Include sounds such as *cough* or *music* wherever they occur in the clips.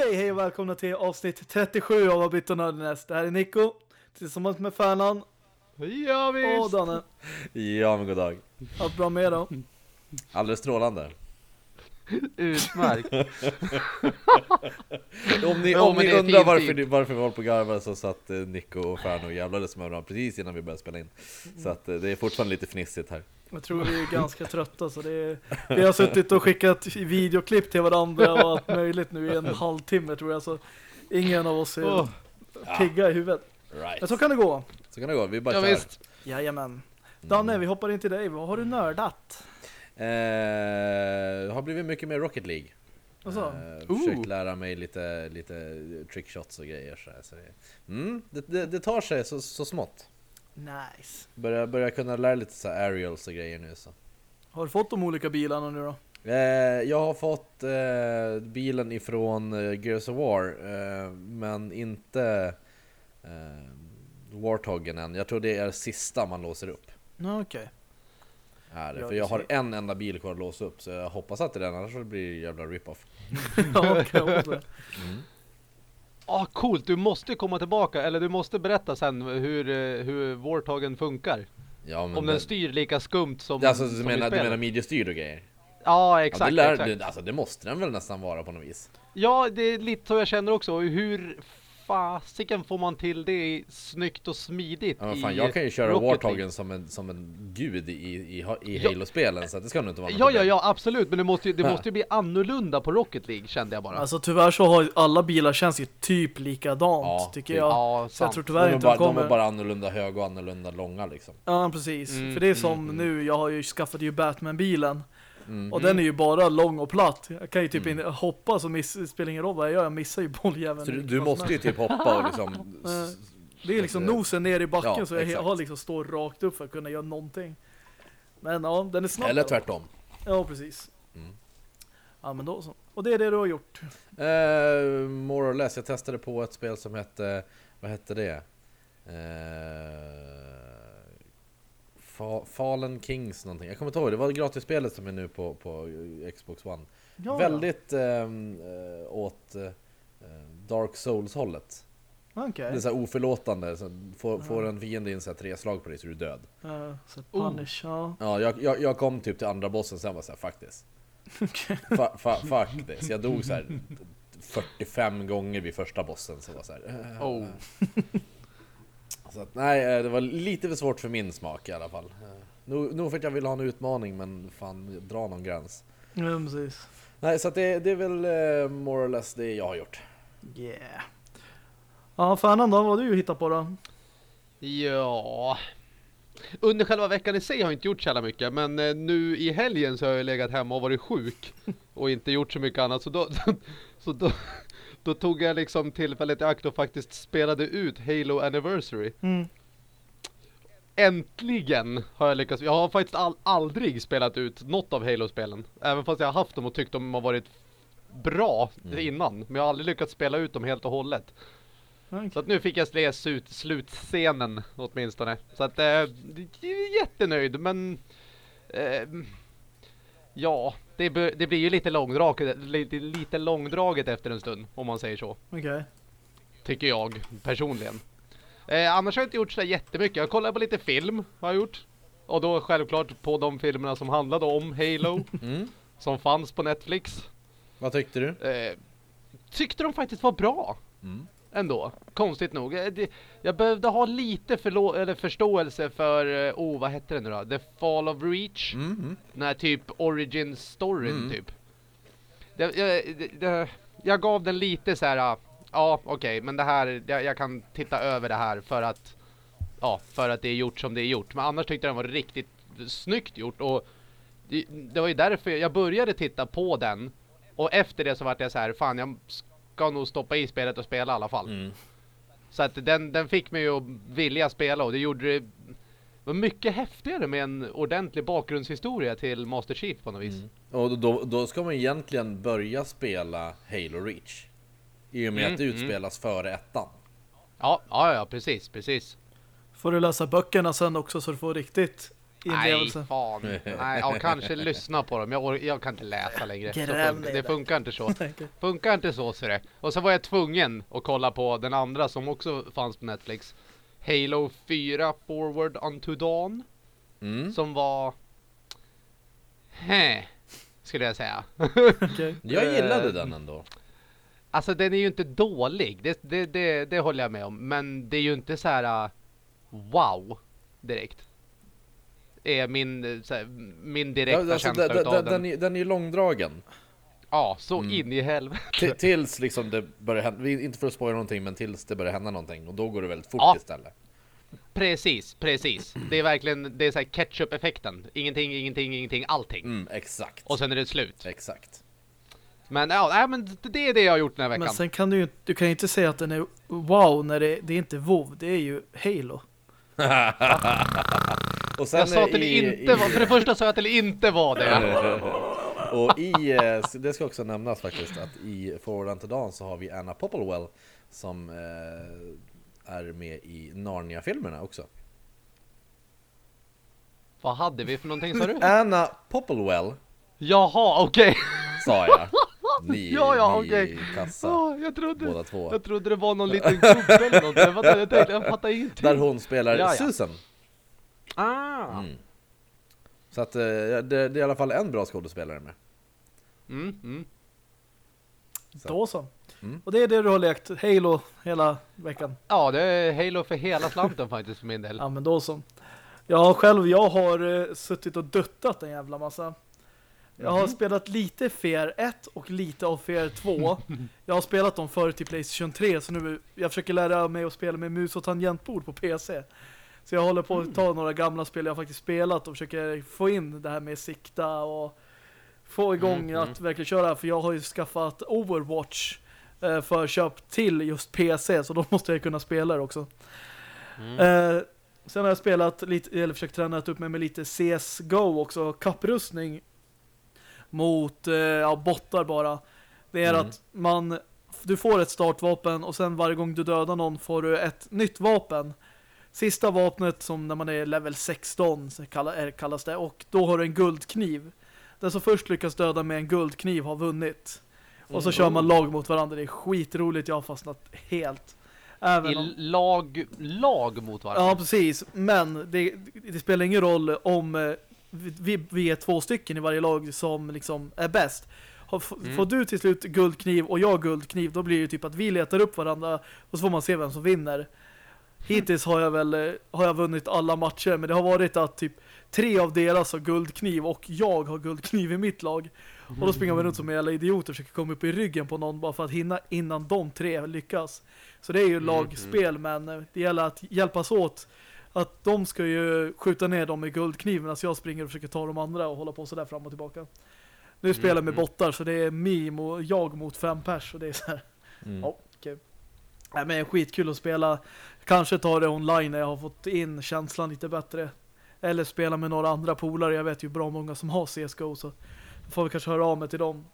Okej, hej och välkomna till avsnitt 37 av Abit och Nördnäst. Det här är Nico, tillsammans med Färnan Ja och visst. Danne. Ja, men god dag. Allt bra med då? Alldeles strålande. Utmärkt. *laughs* Om ni, om ni undrar varför, ni- varför vi håller på att garva så satt eh, Nico och Färno och jävlades med varandra precis innan vi började spela in. Så att eh, det är fortfarande lite fnissigt här. Jag tror vi är ganska trötta så det är... Vi har suttit och skickat videoklipp till varandra och allt möjligt nu i en halvtimme tror jag. Så ingen av oss är Åh. pigga i huvudet. Right. Men så kan det gå. Så kan det gå, vi bara Ja kör. visst. Jajamän. Danne, vi hoppar in till dig. Vad har du nördat? Eh, har blivit mycket mer Rocket League. Alltså, Eh, försökt lära mig lite, lite trickshots och grejer. Så, här, så det, mm, det, det, det tar sig så, så smått. Nice. Börjar, börjar kunna lära lite så här aerials och grejer nu så. Har du fått de olika bilarna nu då? Eh, jag har fått eh, bilen ifrån eh, Gears of War, eh, men inte eh, Warthogen än. Jag tror det är sista man låser upp. Okej. Är det. Ja, För jag har en enda bil kvar att låsa upp, så jag hoppas att det är den, annars blir det jävla rip-off. *laughs* Ja, okej. jag det. Ah, coolt. Du måste komma tillbaka, eller du måste berätta sen hur, eh, hur Warthogen funkar. Ja, Om det, den styr lika skumt som, alltså, du som menar, du menar midjestyrd och grejer? Ja, Ja, exakt. det, lär, exakt. det, alltså, det måste den väl nästan vara på något vis? Ja, det är lite så jag känner också. Hur fasiken får man till det snyggt och smidigt Ja, fan, jag kan ju köra? Warthogen som en, som en gud i, i, i Ja. Halo-spelen, så att det ska nog inte vara något Ja, ja, problem. ja, absolut. Men det måste ju, det Ja. måste ju bli annorlunda på Rocket League, kände jag bara. Alltså tyvärr så har alla bilar känns ju typ likadant Ja, tycker typ. jag. ja, så jag tror De tyvärr är, inte bara, de kommer... de är bara annorlunda höga och annorlunda långa liksom. Ja, precis. Mm, För det är som mm, nu, jag har ju skaffat ju Batman-bilen. Mm. Och den är ju bara lång och platt. Jag kan ju typ Mm. inte hoppa så miss, spelar ingen roll vad jag gör. Jag missar ju bolljäveln. Så du, du måste ju typ hoppa och liksom... *laughs* Det är liksom nosen ner i backen Ja, så jag exakt. har liksom stå rakt upp för att kunna göra någonting. Men ja, den är snabb. Eller då. tvärtom. Ja, precis. Mm. Ja, men då så. Och det är det du har gjort. Eh, more or less. Jag testade på ett spel som hette... Vad hette det? Eh, Fa- Fallen Kings någonting. Jag kommer inte ihåg. Det var gratisspelet som är nu på, på Xbox One. Ja, Väldigt ehm, eh, åt eh, Dark Souls-hållet. Okej. Det är så här oförlåtande. Så får, får en fiende in så tre slag på dig så är du död. Uh, så Oh. punish, ja. Ja, jag, jag, jag kom typ till andra bossen sen var så här, fuck this. *laughs* Okej. Fa, fa, fuck this. Jag dog så här 45 gånger vid första bossen. Så var så här, eh, Oh. *laughs* Så att, nej, eh, det var lite för svårt för min smak i alla fall. Eh, Nog, nog för att jag ville ha en utmaning, men fan, dra någon gräns. Ja, precis. Nej, så att det, det är väl eh, more or less det jag har gjort. Yeah. Ja, Färnan då, vad har du hittat på då? Ja... Under själva veckan i sig har jag inte gjort så jävla mycket, men nu i helgen så har jag legat hemma och varit sjuk *laughs* och inte gjort så mycket annat. Så då, *laughs* så då, då tog jag liksom tillfället i akt och faktiskt spelade ut Halo Anniversary. Mm. Äntligen har jag lyckats. Jag har faktiskt all, aldrig spelat ut något av Halo-spelen. Även fast jag har haft dem och tyckt de har varit bra innan. Men jag har aldrig lyckats spela ut dem helt och hållet. Okej. Så att nu fick jag läsa ut slutscenen åtminstone. Så att eh, jättenöjd men eh, Ja, det, det blir ju lite långdraget, lite, lite långdraget efter en stund om man säger så. Okej. Tycker jag personligen. Eh, annars har jag inte gjort så jättemycket. Jag kollar på lite film har jag gjort. Och då självklart på de filmerna som handlade om Halo *laughs* Mm. som fanns på Netflix. Vad tyckte du? Eh, tyckte de faktiskt var bra Mm. Ändå. Konstigt nog. Det- Jag behövde ha lite eller förståelse för, eh, oh vad hette det nu då? The Fall of Reach. Mm. Mm. Den här typ origin storyn Mm. typ. Det, jag, det, jag gav den lite så här. ah, ja okej men det här, jag, jag kan titta över det här för att, ja för att det är gjort som det är gjort. Men annars tyckte jag den var riktigt snyggt gjort och det, det var ju därför jag började titta på den. Och efter det så vart jag så här, fan jag ska nog stoppa i spelet och spela i alla fall. Mm. Så att den, den fick mig att vilja spela och det gjorde det var mycket häftigare med en ordentlig bakgrundshistoria till Master Chief på något vis. Mm. Och då, då ska man egentligen börja spela Halo Reach. I och med Mm, att det utspelas före ettan. Ja, ja, ja, precis, precis. Får du läsa böckerna sen också så du får riktigt Nej, inlevelse. fan. Nej, ja, kanske lyssna på dem. Jag, jag kan inte läsa längre. Så Gräv fun- ner det funkar inte så. *laughs* Funkar inte så ser det. Och så var jag tvungen att kolla på den andra som också fanns på Netflix. Halo 4 Forward Unto Dawn. Mm. Som var... Heh, skulle jag säga. *laughs* Okej. *laughs* Jag gillade Eh, den ändå. Alltså den är ju inte dålig. Det, det, det, det håller jag med om. Men det är ju inte så här uh, wow direkt. Är min, så här, min direkta Ja, alltså, känsla den, utav den, den. den, är- den är ju långdragen. Ja, så Mm. in i helvete. Tills liksom det börjar hända, vi- inte för att spoila någonting, men tills det börjar hända någonting. Och då går det väldigt fort Ja. istället. Precis, precis. Det är verkligen, det är så här ketchup-effekten. Ingenting, ingenting, ingenting, allting. Mm, exakt. Och sen är det slut. Exakt. Men ja, nej, men det är det jag har gjort den här veckan. Men sen kan du ju du kan ju inte säga att den är wow när det, det är inte WoW, det är ju Halo. *laughs* Och sen jag sa att det i- inte i- var, för det första sa jag att det inte var det. Och i, eh, det ska också nämnas faktiskt att i Forward Unto Dawn så har vi Anna Popplewell som eh, är med i Narnia-filmerna också. Vad hade vi för någonting sa du? Anna Popplewell Jaha, okej. sa jag. Ni, *laughs* Ja, ja, ni okej. kassa Ja, jag trodde, båda två. jag trodde det var någon liten gubbe eller något. Jag fattade, jag tänkte, jag fattade ingenting. Där hon spelar Ja, ja. Susan. Ah. Mm. Så att eh, det, det är i alla fall en bra skådespelare med. Mm, mm. Så. Då så. Mm. Och det är det du har lekt Halo hela veckan. Ja, det är Halo för hela slanten *laughs* faktiskt för min del. Ja men då så. Jag själv, jag har eh, suttit och duttat en jävla massa. Jag har spelat lite Fear 1 och lite av Fear 2. *laughs* Jag har spelat dem förr till Playstation 3 så nu jag försöker lära mig att spela med mus och tangentbord på PC. Så jag håller på att ta några gamla spel jag faktiskt spelat och försöker få in det här med sikta och få igång Mm, att verkligen köra för jag har ju skaffat Overwatch eh, för köp till just PC så då måste jag kunna spela det också. Mm. Eh, sen har jag spelat lite, eller försökt träna upp mig med lite CSGO också, kapprustning mot eh, ja, bottar bara. Det är Mm. att man du får ett startvapen och sen varje gång du dödar någon får du ett nytt vapen. Sista vapnet som när man är level 16 så kalla- är- kallas det och då har du en guldkniv. Den som först lyckas döda med en guldkniv har vunnit. Och så Mm. kör man lag mot varandra. Det är skitroligt. Jag har fastnat helt. Även om... I lag, lag mot varandra. Ja, precis. Men det, det spelar ingen roll om eh, vi, vi är två stycken i varje lag som liksom är bäst. Mm. Får du till slut guldkniv och jag guldkniv, då blir det typ att vi letar upp varandra och så får man se vem som vinner. Hittills har jag väl eh, har jag vunnit alla matcher, men det har varit att typ tre av deras har guldkniv och jag har guldkniv i mitt lag. Och då springer man runt som en jävla idiot och försöker komma upp i ryggen på någon bara för att hinna innan de tre lyckas. Så det är ju lagspel, men eh, det gäller att hjälpas åt. Att de ska ju skjuta ner dem med guldkniv medan jag springer och försöker ta de andra och hålla på sådär fram och tillbaka. Nu spelar jag med mm. bottar så det är meme och jag mot fem pers och det är så här. Mm. Ja, kul. Nej, men skitkul att spela. Kanske ta det online när jag har fått in känslan lite bättre. Eller spela med några andra polare. Jag vet ju bra många som har CSGO så får vi kanske höra av mig till dem.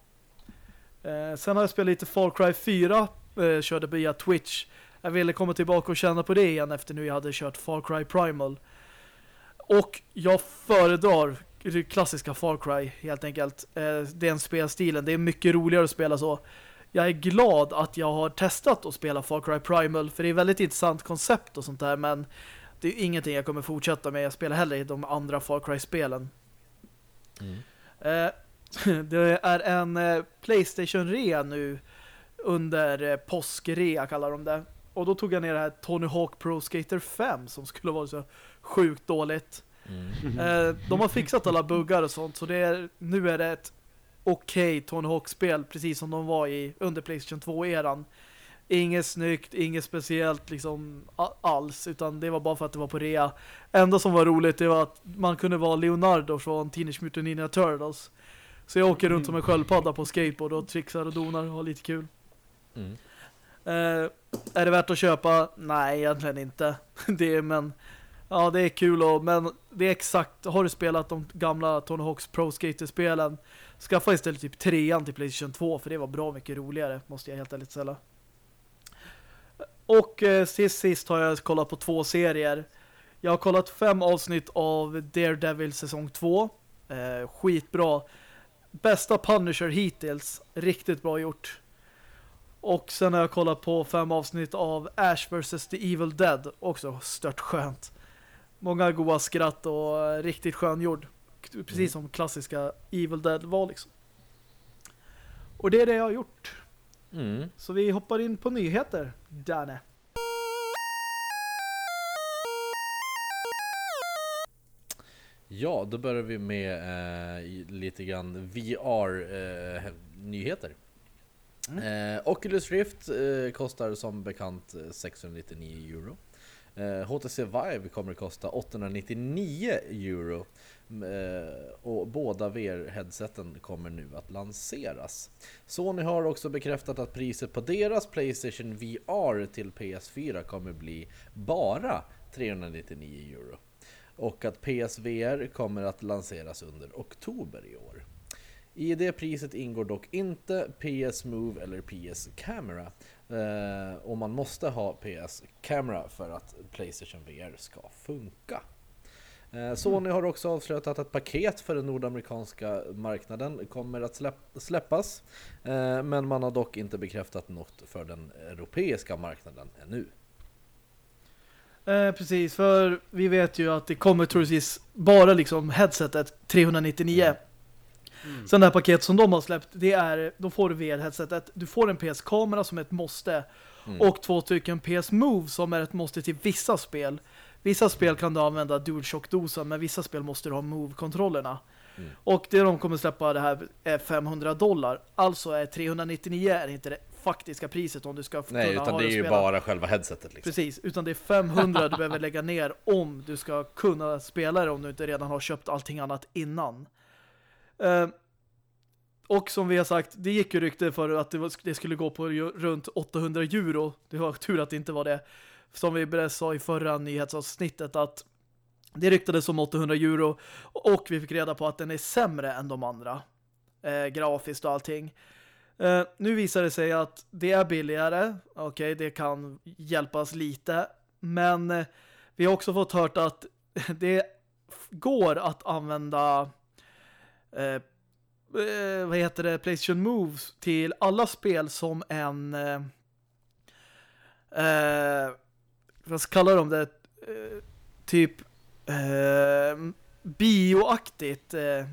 Eh, sen har jag spelat lite Far Cry 4. Eh, körde via Twitch. Jag ville komma tillbaka och känna på det igen efter nu jag hade kört Far Cry Primal. Och jag föredrar det klassiska Far Cry helt enkelt. Eh, den spelstilen. Det är mycket roligare att spela så. Jag är glad att jag har testat att spela Far Cry Primal för det är ett väldigt intressant koncept och sånt där men det är ingenting jag kommer fortsätta med. Jag spelar heller i de andra Far Cry-spelen. Mm. Eh, *laughs* det är en eh, Playstation-rea nu under påskrea kallar de det. Och då tog jag ner det här Tony Hawk Pro Skater 5 som skulle vara så sjukt dåligt. Mm. Eh, de har fixat alla buggar och sånt så det är, nu är det ett okej Tony Hawk-spel precis som de var i under Playstation 2-eran. Inget snyggt, inget speciellt liksom alls utan det var bara för att det var på rea. Enda som var roligt det var att man kunde vara Leonardo från Teenage Mutant Ninja Turtles. Så jag åker runt som en sköldpadda på skateboard och trixar och donar och har lite kul. Mm. Eh, är det värt att köpa? Nej, egentligen inte. *laughs* det är, men ja, det är kul och, men det är exakt, har du spelat de gamla Tony Hawks Pro Skater-spelen skaffa istället typ trean till Playstation 2 för det var bra mycket roligare, måste jag helt ärligt säga. Och eh, sist, sist har jag kollat på två serier. Jag har kollat fem avsnitt av Daredevil säsong 2. Eh, skitbra. Bästa Punisher hittills. Riktigt bra gjort. Och sen har jag kollat på fem avsnitt av Ash vs. The Evil Dead. Också stört skönt. Många goa skratt och riktigt sköngjord. Precis Mm. som klassiska Evil Dead var liksom. Och det är det jag har gjort. Mm. Så vi hoppar in på nyheter, Danne. Ja, då börjar vi med eh, lite grann VR-nyheter. Eh, Eh, Oculus Rift eh, kostar som bekant eh, 699 euro. Eh, HTC Vive kommer att kosta 899 euro. Eh, och båda VR-headseten kommer nu att lanseras. Sony har också bekräftat att priset på deras Playstation VR till PS4 kommer bli bara 399 euro. Och att PSVR kommer att lanseras under oktober i år. I det priset ingår dock inte PS Move eller PS Camera. Eh, och man måste ha PS Camera för att Playstation VR ska funka. Eh, Sony har också avslöjat att ett paket för den nordamerikanska marknaden kommer att släpp- släppas. Eh, men man har dock inte bekräftat något för den europeiska marknaden ännu. Eh, precis, för vi vet ju att det kommer troligtvis bara liksom headsetet 399. Mm. Sen det här paket som de har släppt, det är, då får du VR-headsetet. Du får en PS-kamera som ett måste. Mm. Och två stycken PS Move som är ett måste till vissa spel. Vissa spel kan du använda DualShock-dosan, men vissa spel måste du ha Move-kontrollerna. Mm. Och det de kommer släppa det här är 500 dollar. Alltså är 399 är inte det faktiska priset om du ska Nej, kunna utan det är ju spela. bara själva headsetet liksom. Precis, utan det är 500 du *laughs* behöver lägga ner om du ska kunna spela det om du inte redan har köpt allting annat innan. Eh, och som vi har sagt, det gick ju rykte för att det, var, det skulle gå på runt 800 euro. Det var tur att det inte var det. Som vi sa i förra nyhetsavsnittet att det ryktades om 800 euro och vi fick reda på att den är sämre än de andra. Eh, grafiskt och allting. Eh, nu visar det sig att det är billigare. Okej, det kan hjälpas lite. Men eh, vi har också fått hört att *laughs* det går att använda eh, eh, vad heter det, PlayStation Moves till alla spel som en eh, eh, vad ska kalla de det? Eh, typ eh, bioaktigt eh,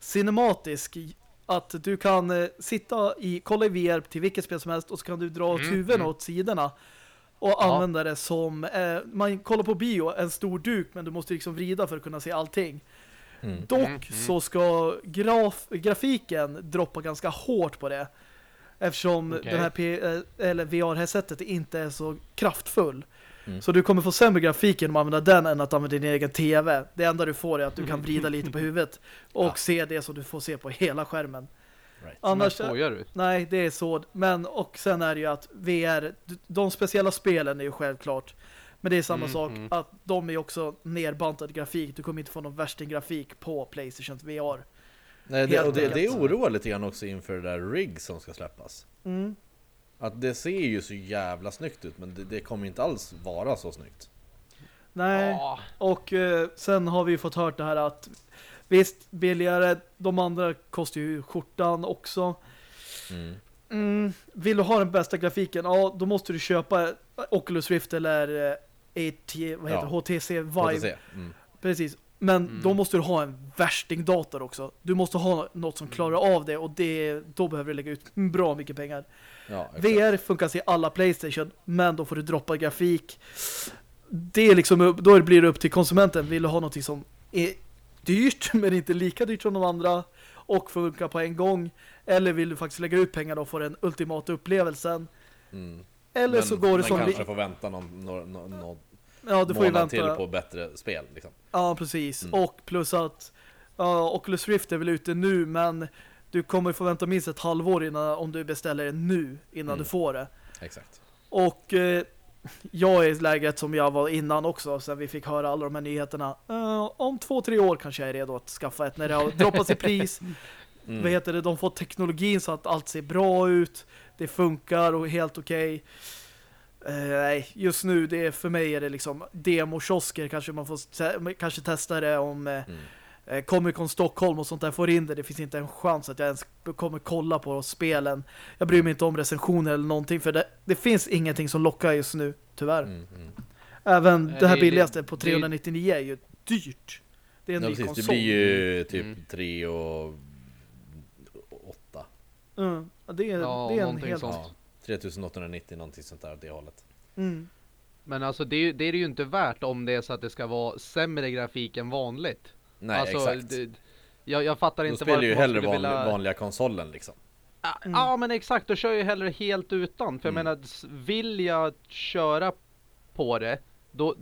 cinematisk att du kan eh, sitta i, kolla i VR till vilket spel som helst och så kan du dra åt Mm, huvuden mm. åt sidorna och använda det som man kollar på bio, en stor duk men du måste liksom vrida för att kunna se allting. Mm. Dock Mm, så ska graf grafiken droppa ganska hårt på det. Eftersom Okej. den här P eh, eller VR-headsetet inte är så kraftfull. Mm. Så du kommer få sämre grafik genom att använda den än att använda din egen TV. Det enda du får är att du kan vrida *laughs* lite på huvudet och Ja. se det som du får se på hela skärmen. Right. Annars, du? nej, det är så. Men, och sen är det ju att VR, de speciella spelen är ju självklart. Men det är samma Mm, sak mm. att de är också nerbantad grafik. Du kommer inte få någon värsting-grafik på Playstation VR. Nej, det, och det, det oroar lite grann också inför det där RIG som ska släppas. Mm. Att det ser ju så jävla snyggt ut men det, det kommer inte alls vara så snyggt. Nej, Ja. och eh, sen har vi ju fått hört det här att visst, billigare, de andra kostar ju skjortan också. Mm. Mm, vill du ha den bästa grafiken, ja, då måste du köpa Oculus Rift eller eh, AT, vad heter Ja. HTC Vive. HTC. Mm. Precis. Men Mm. då måste du ha en värstingdator också. Du måste ha något som klarar av det och det, då behöver du lägga ut bra mycket pengar. Ja. VR funkar i alla Playstation, men då får du droppa grafik. Det är liksom, då blir det upp till konsumenten. Vill du ha något som är dyrt, *laughs* men inte lika dyrt som de andra och funkar på en gång? Eller vill du faktiskt lägga ut pengar och få den ultimata upplevelsen? Mm. Eller Men så går det som vi... kanske får vänta någon, någon, någon Ja, du får ju vänta. till på bättre spel. Liksom. Ja, precis. Mm. Och plus att ja, Oculus Rift är väl ute nu, men du kommer få vänta minst ett halvår innan, om du beställer det nu, innan Mm. du får det. Exakt. Och eh, jag är i läget som jag var innan också, sen vi fick höra alla de här nyheterna. Eh, om två, tre år kanske jag är redo att skaffa ett när det har *laughs* droppats i pris. Mm. Vad heter det? De får teknologin så att allt ser bra ut. Det funkar och är helt okej. Eh, nej, just nu det är, för mig är det liksom demokiosker. Kanske man får te kanske testa det om eh, Mm. eh, Comic Con Stockholm och sånt där får in det. Det finns inte en chans att jag ens kommer kolla på spelen. Jag bryr mig inte om recensioner eller någonting för det, det finns ingenting som lockar just nu, tyvärr. Mm, mm. Även Nej, det här det- billigaste på det- 399 är ju dyrt. Det är en Ja, ny precis, konsol. det blir ju typ Mm. 3 och 8. Mm, ja, det är, Ja, det är en helt... sånt. Ja, 3890 någonting sånt där åt det hållet. Mm. Men alltså det, är ju- det är det ju inte värt om det är så att det ska vara sämre grafik än vanligt. Nej, alltså, exakt. Det, jag, jag fattar inte spelar ju varför man hellre skulle vanliga, vilja... vanliga konsolen liksom. Ja, Mm. Ja men exakt, då kör jag hellre helt utan. För jag Mm. menar, vill jag köra på det, då,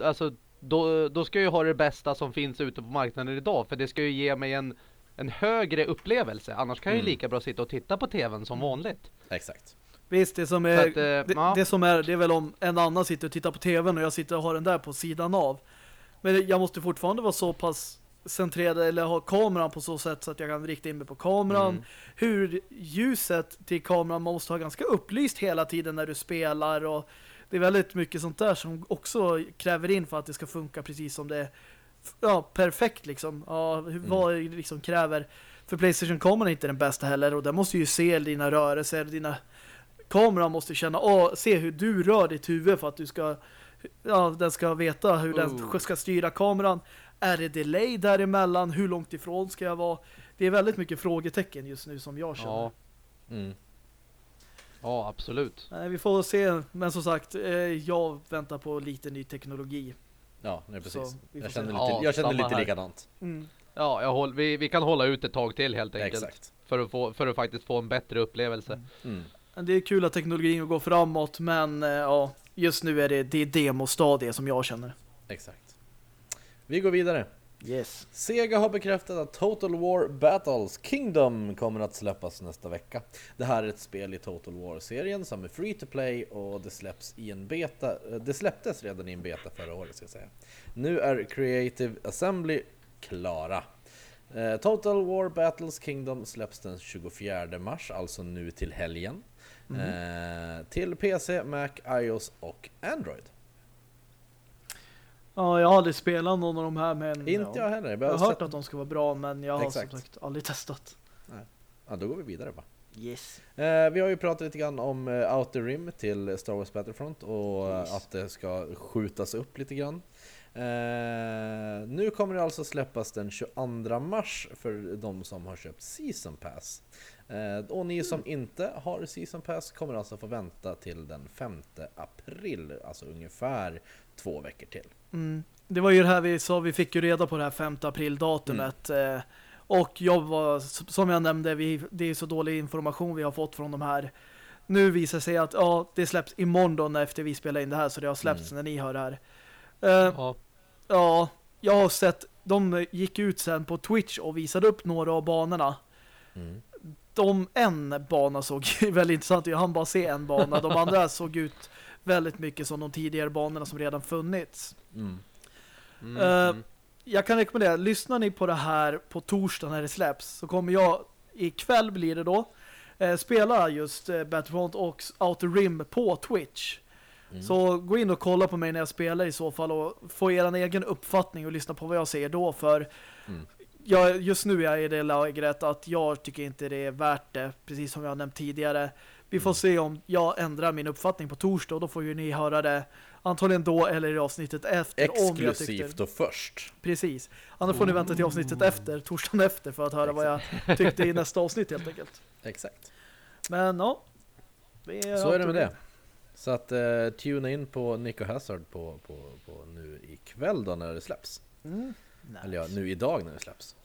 alltså, då, då ska jag ju ha det bästa som finns ute på marknaden idag. För det ska ju ge mig en, en högre upplevelse. Annars kan jag ju Mm. lika bra sitta och titta på tvn som vanligt. Exakt. Visst, det som är, att, eh, det, ja. det som är, det är väl om en annan sitter och tittar på tvn och jag sitter och har den där på sidan av. Men jag måste fortfarande vara så pass centrerad eller ha kameran på så sätt så att jag kan rikta in mig på kameran. Mm. Hur ljuset till kameran man måste ha ganska upplyst hela tiden när du spelar och det är väldigt mycket sånt där som också kräver in för att det ska funka precis som det är ja, perfekt liksom. Ja, Mm. vad liksom kräver för Playstation-kameran är inte den bästa heller och den måste ju se dina rörelser, dina kameran måste känna och se hur du rör ditt huvud för att du ska ja, den ska veta hur den Oh. ska styra kameran. Är det delay däremellan? Hur långt ifrån ska jag vara? Det är väldigt mycket frågetecken just nu som jag känner. Ja, Mm. ja absolut. Vi får se. Men som sagt, eh, jag väntar på lite ny teknologi. Ja, nej, precis. Jag känner Ja, lite, jag känner lite här. likadant. Mm. Ja, jag håll, vi, vi kan hålla ut ett tag till helt enkelt. Exakt. För att, få, för att faktiskt få en bättre upplevelse. Mm. Det är kul att teknologin går framåt, men eh, ja, just nu är det, det är demostadiet som jag känner. Exakt. Vi går vidare. Yes. Sega har bekräftat att Total War Battles Kingdom kommer att släppas nästa vecka. Det här är ett spel i Total War-serien som är free to play och det släpps i en beta. eh, Det släpptes redan i en beta förra året ska jag säga. Nu är Creative Assembly klara. Eh, Total War Battles Kingdom släpps den 24 mars, alltså nu till helgen. Eh, till PC, Mac, iOS och Android. Ja, jag har aldrig spelat någon av de här, men Inte ja. jag heller. jag har sett- hört att de ska vara bra, men jag har Exakt. som sagt aldrig testat. Ja, då går vi vidare bara. Yes. Eh, vi har ju pratat lite grann om eh, Outer Rim till Star Wars Battlefront och Yes. att det ska skjutas upp lite grann. Eh, nu kommer det alltså släppas den 22 mars för de som har köpt Season Pass. Eh, och ni som inte har Season Pass kommer alltså få vänta till den 5 april, alltså ungefär två veckor till. Mm. Det var ju det här vi sa, vi fick ju reda på det här 5 april-datumet. Eh, och jag var, som jag nämnde, vi, det är så dålig information vi har fått från de här. Nu visar sig att ja, det släpps imorgon då när efter vi spelar in det här, så det har släppts när ni hör det här. Eh, Ja, Ja, jag har sett, de gick ut sen på Twitch och visade upp några av banorna. Mm. De, en bana såg *laughs* väldigt intressant ut. Jag hann bara se en bana. De andra såg ut väldigt mycket som de tidigare banorna som redan funnits. Mm. mm, mm. Jag kan rekommendera, lyssnar ni på det här på torsdag när det släpps så kommer jag, ikväll blir det då, eh, spela just eh, Battlefront och Outer Rim på Twitch. Mm. Så gå in och kolla på mig när jag spelar i så fall och få er egen uppfattning och lyssna på vad jag säger då för Mm. Jag, just nu är jag i det läget att jag tycker inte det är värt det, precis som jag nämnt tidigare. Vi får Mm. se om jag ändrar min uppfattning på torsdag och då får ju ni höra det antagligen då eller i avsnittet efter. Exklusivt och först. precis. Annars får ni vänta till avsnittet efter, torsdagen efter för att höra vad jag tyckte i nästa *laughs* avsnitt helt enkelt. Exakt. Men ja. Så är det med det. Så att uh, tuna in på Nico Hazard på, på, på nu ikväll då när det släpps. Mm. Eller ja, nu idag när det släpps.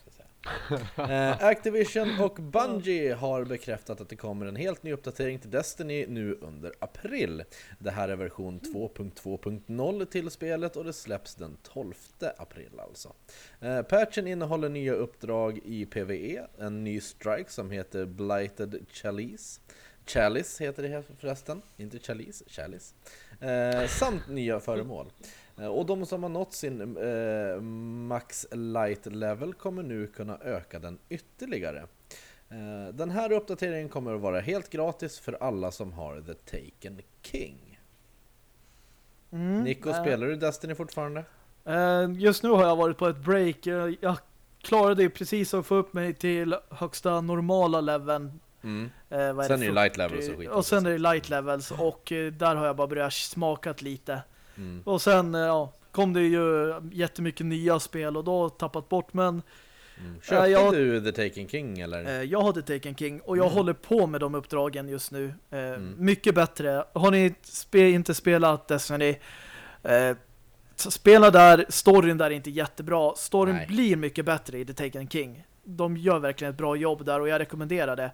Eh, Activision och Bungie har bekräftat att det kommer en helt ny uppdatering till Destiny nu under april. Det här är version 2.2.0 till spelet och det släpps den 12 april alltså. Eh, patchen innehåller nya uppdrag i PVE, en ny strike som heter Blighted Chalice. Chalice heter det här förresten, inte Chalice, Chalice. Eh, samt nya föremål. Eh, Och de som har nått sin eh, max light level kommer nu kunna öka den ytterligare. Eh, den här uppdateringen kommer att vara helt gratis för alla som har The Taken King. Nico, eh, spelar du Destiny fortfarande? eh, just nu har jag varit på ett break. Jag, jag klarade ju precis att få upp mig till högsta normala leveln. Mm. Eh, Sen är det 40? light levels och skit. Och sen är det light levels och eh, där har jag bara börjat smakat lite. Mm. Och sen eh, ja, kom det ju jättemycket nya spel och då tappat bort. Men Mm. Köpte Eh, jag- du The Taken King eller? eh, jag hade Taken King och jag Mm. håller på med de uppdragen just nu. Mm. Mycket bättre. Har ni spe inte spelat Destiny eh, spela där, storyn där är inte jättebra. Storyn Nej. blir mycket bättre i The Taken King. De gör verkligen ett bra jobb där och jag rekommenderar det.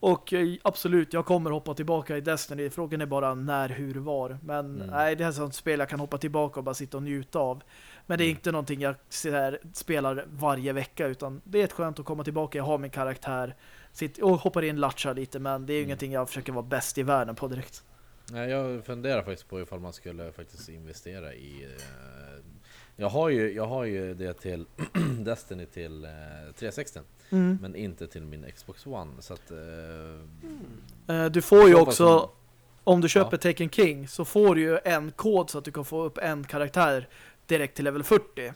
Och eh, absolut, jag kommer hoppa tillbaka i Destiny. Frågan är bara när, hur, var. Men Mm. nej, det är ett sånt spel jag kan hoppa tillbaka och bara sitta och njuta av. Men det är Mm. inte någonting jag här, spelar varje vecka utan det är ett skönt att komma tillbaka. Jag har min karaktär sitt, och hoppar in latcha lite men det är ju Mm. ingenting jag försöker vara bäst i världen på direkt. Nej, jag funderar faktiskt på ifall man skulle faktiskt investera i... jag, har ju, jag har ju det till *clears throat* Destiny till eh, 360 Mm. men inte till min Xbox One så att... eh, Eh, Du får ju också, som- om du köper Ja. Taken King så får du ju en kod så att du kan få upp en karaktär direkt till level 40.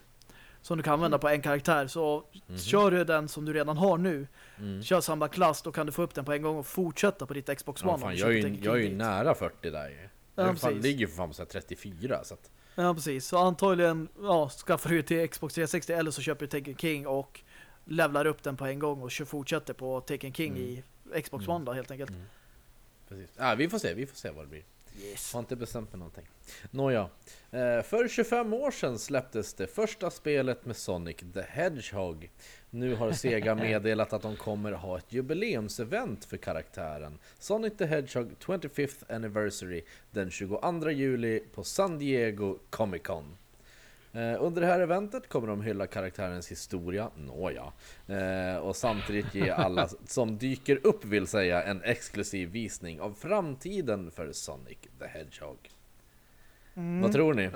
Som du kan använda på en karaktär. Så Mhm. kör du den som du redan har nu, mm. kör samma klass, då kan du få upp den på en gång och fortsätta på ditt Xbox One. Ja, fan, jag, är ju, jag är ju nära 40 där ju. Ja, Jag fan, ligger ju för fan på så här 34 så att... Ja, precis. Så antagligen ja, skaffar du till Xbox 360 eller så köper du Taken King och levlar upp den på en gång och fortsätter på Taken King Mm. i Xbox Mm. One då helt enkelt. Mm. Precis. Ah, vi får se, vi får se vad det blir. Yes. Har inte bestämt mig någonting. Nåja. Eh, för 25 år sedan släpptes det första spelet med Sonic the Hedgehog. Nu har Sega meddelat att de kommer ha ett jubileumsevent för karaktären. Sonic the Hedgehog 25th Anniversary den 22 juli på San Diego Comic Con. Eh, under det här eventet kommer de hylla karaktärens historia, nåja, eh, och samtidigt ge alla som dyker upp vill säga en exklusiv visning av framtiden för Sonic the Hedgehog. Mm. Vad tror ni?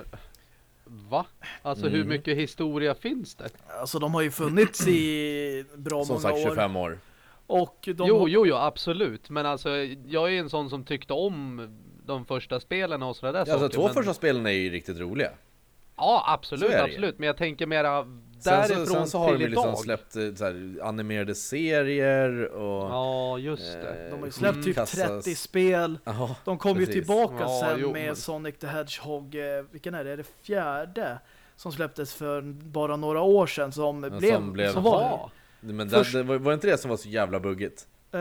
Va? Alltså hur Mm. mycket historia finns det? Alltså de har ju funnits i bra Som många sagt år. 25 år. Och de Jo, har- jo, jo, absolut. Men alltså, jag är en sån som tyckte om de första spelen och sådär där Alltså saker, två men... första spelen är ju riktigt roliga. Ja, absolut, absolut. Men jag tänker mera därifrån så, sen så har till de ju liksom idag. släppt eh, så här, animerade serier och... Ja, just det. Eh, de har ju släppt typ kastas- 30 spel. De kom ju precis. tillbaka Ja, sen jo, med men- Sonic the Hedgehog. eh, Vilken är det? Är det fjärde? Som släpptes för bara några år sedan. Som Men blev... som blev- som var. Men Först- det, var var inte det som var så jävla buggigt? Eh,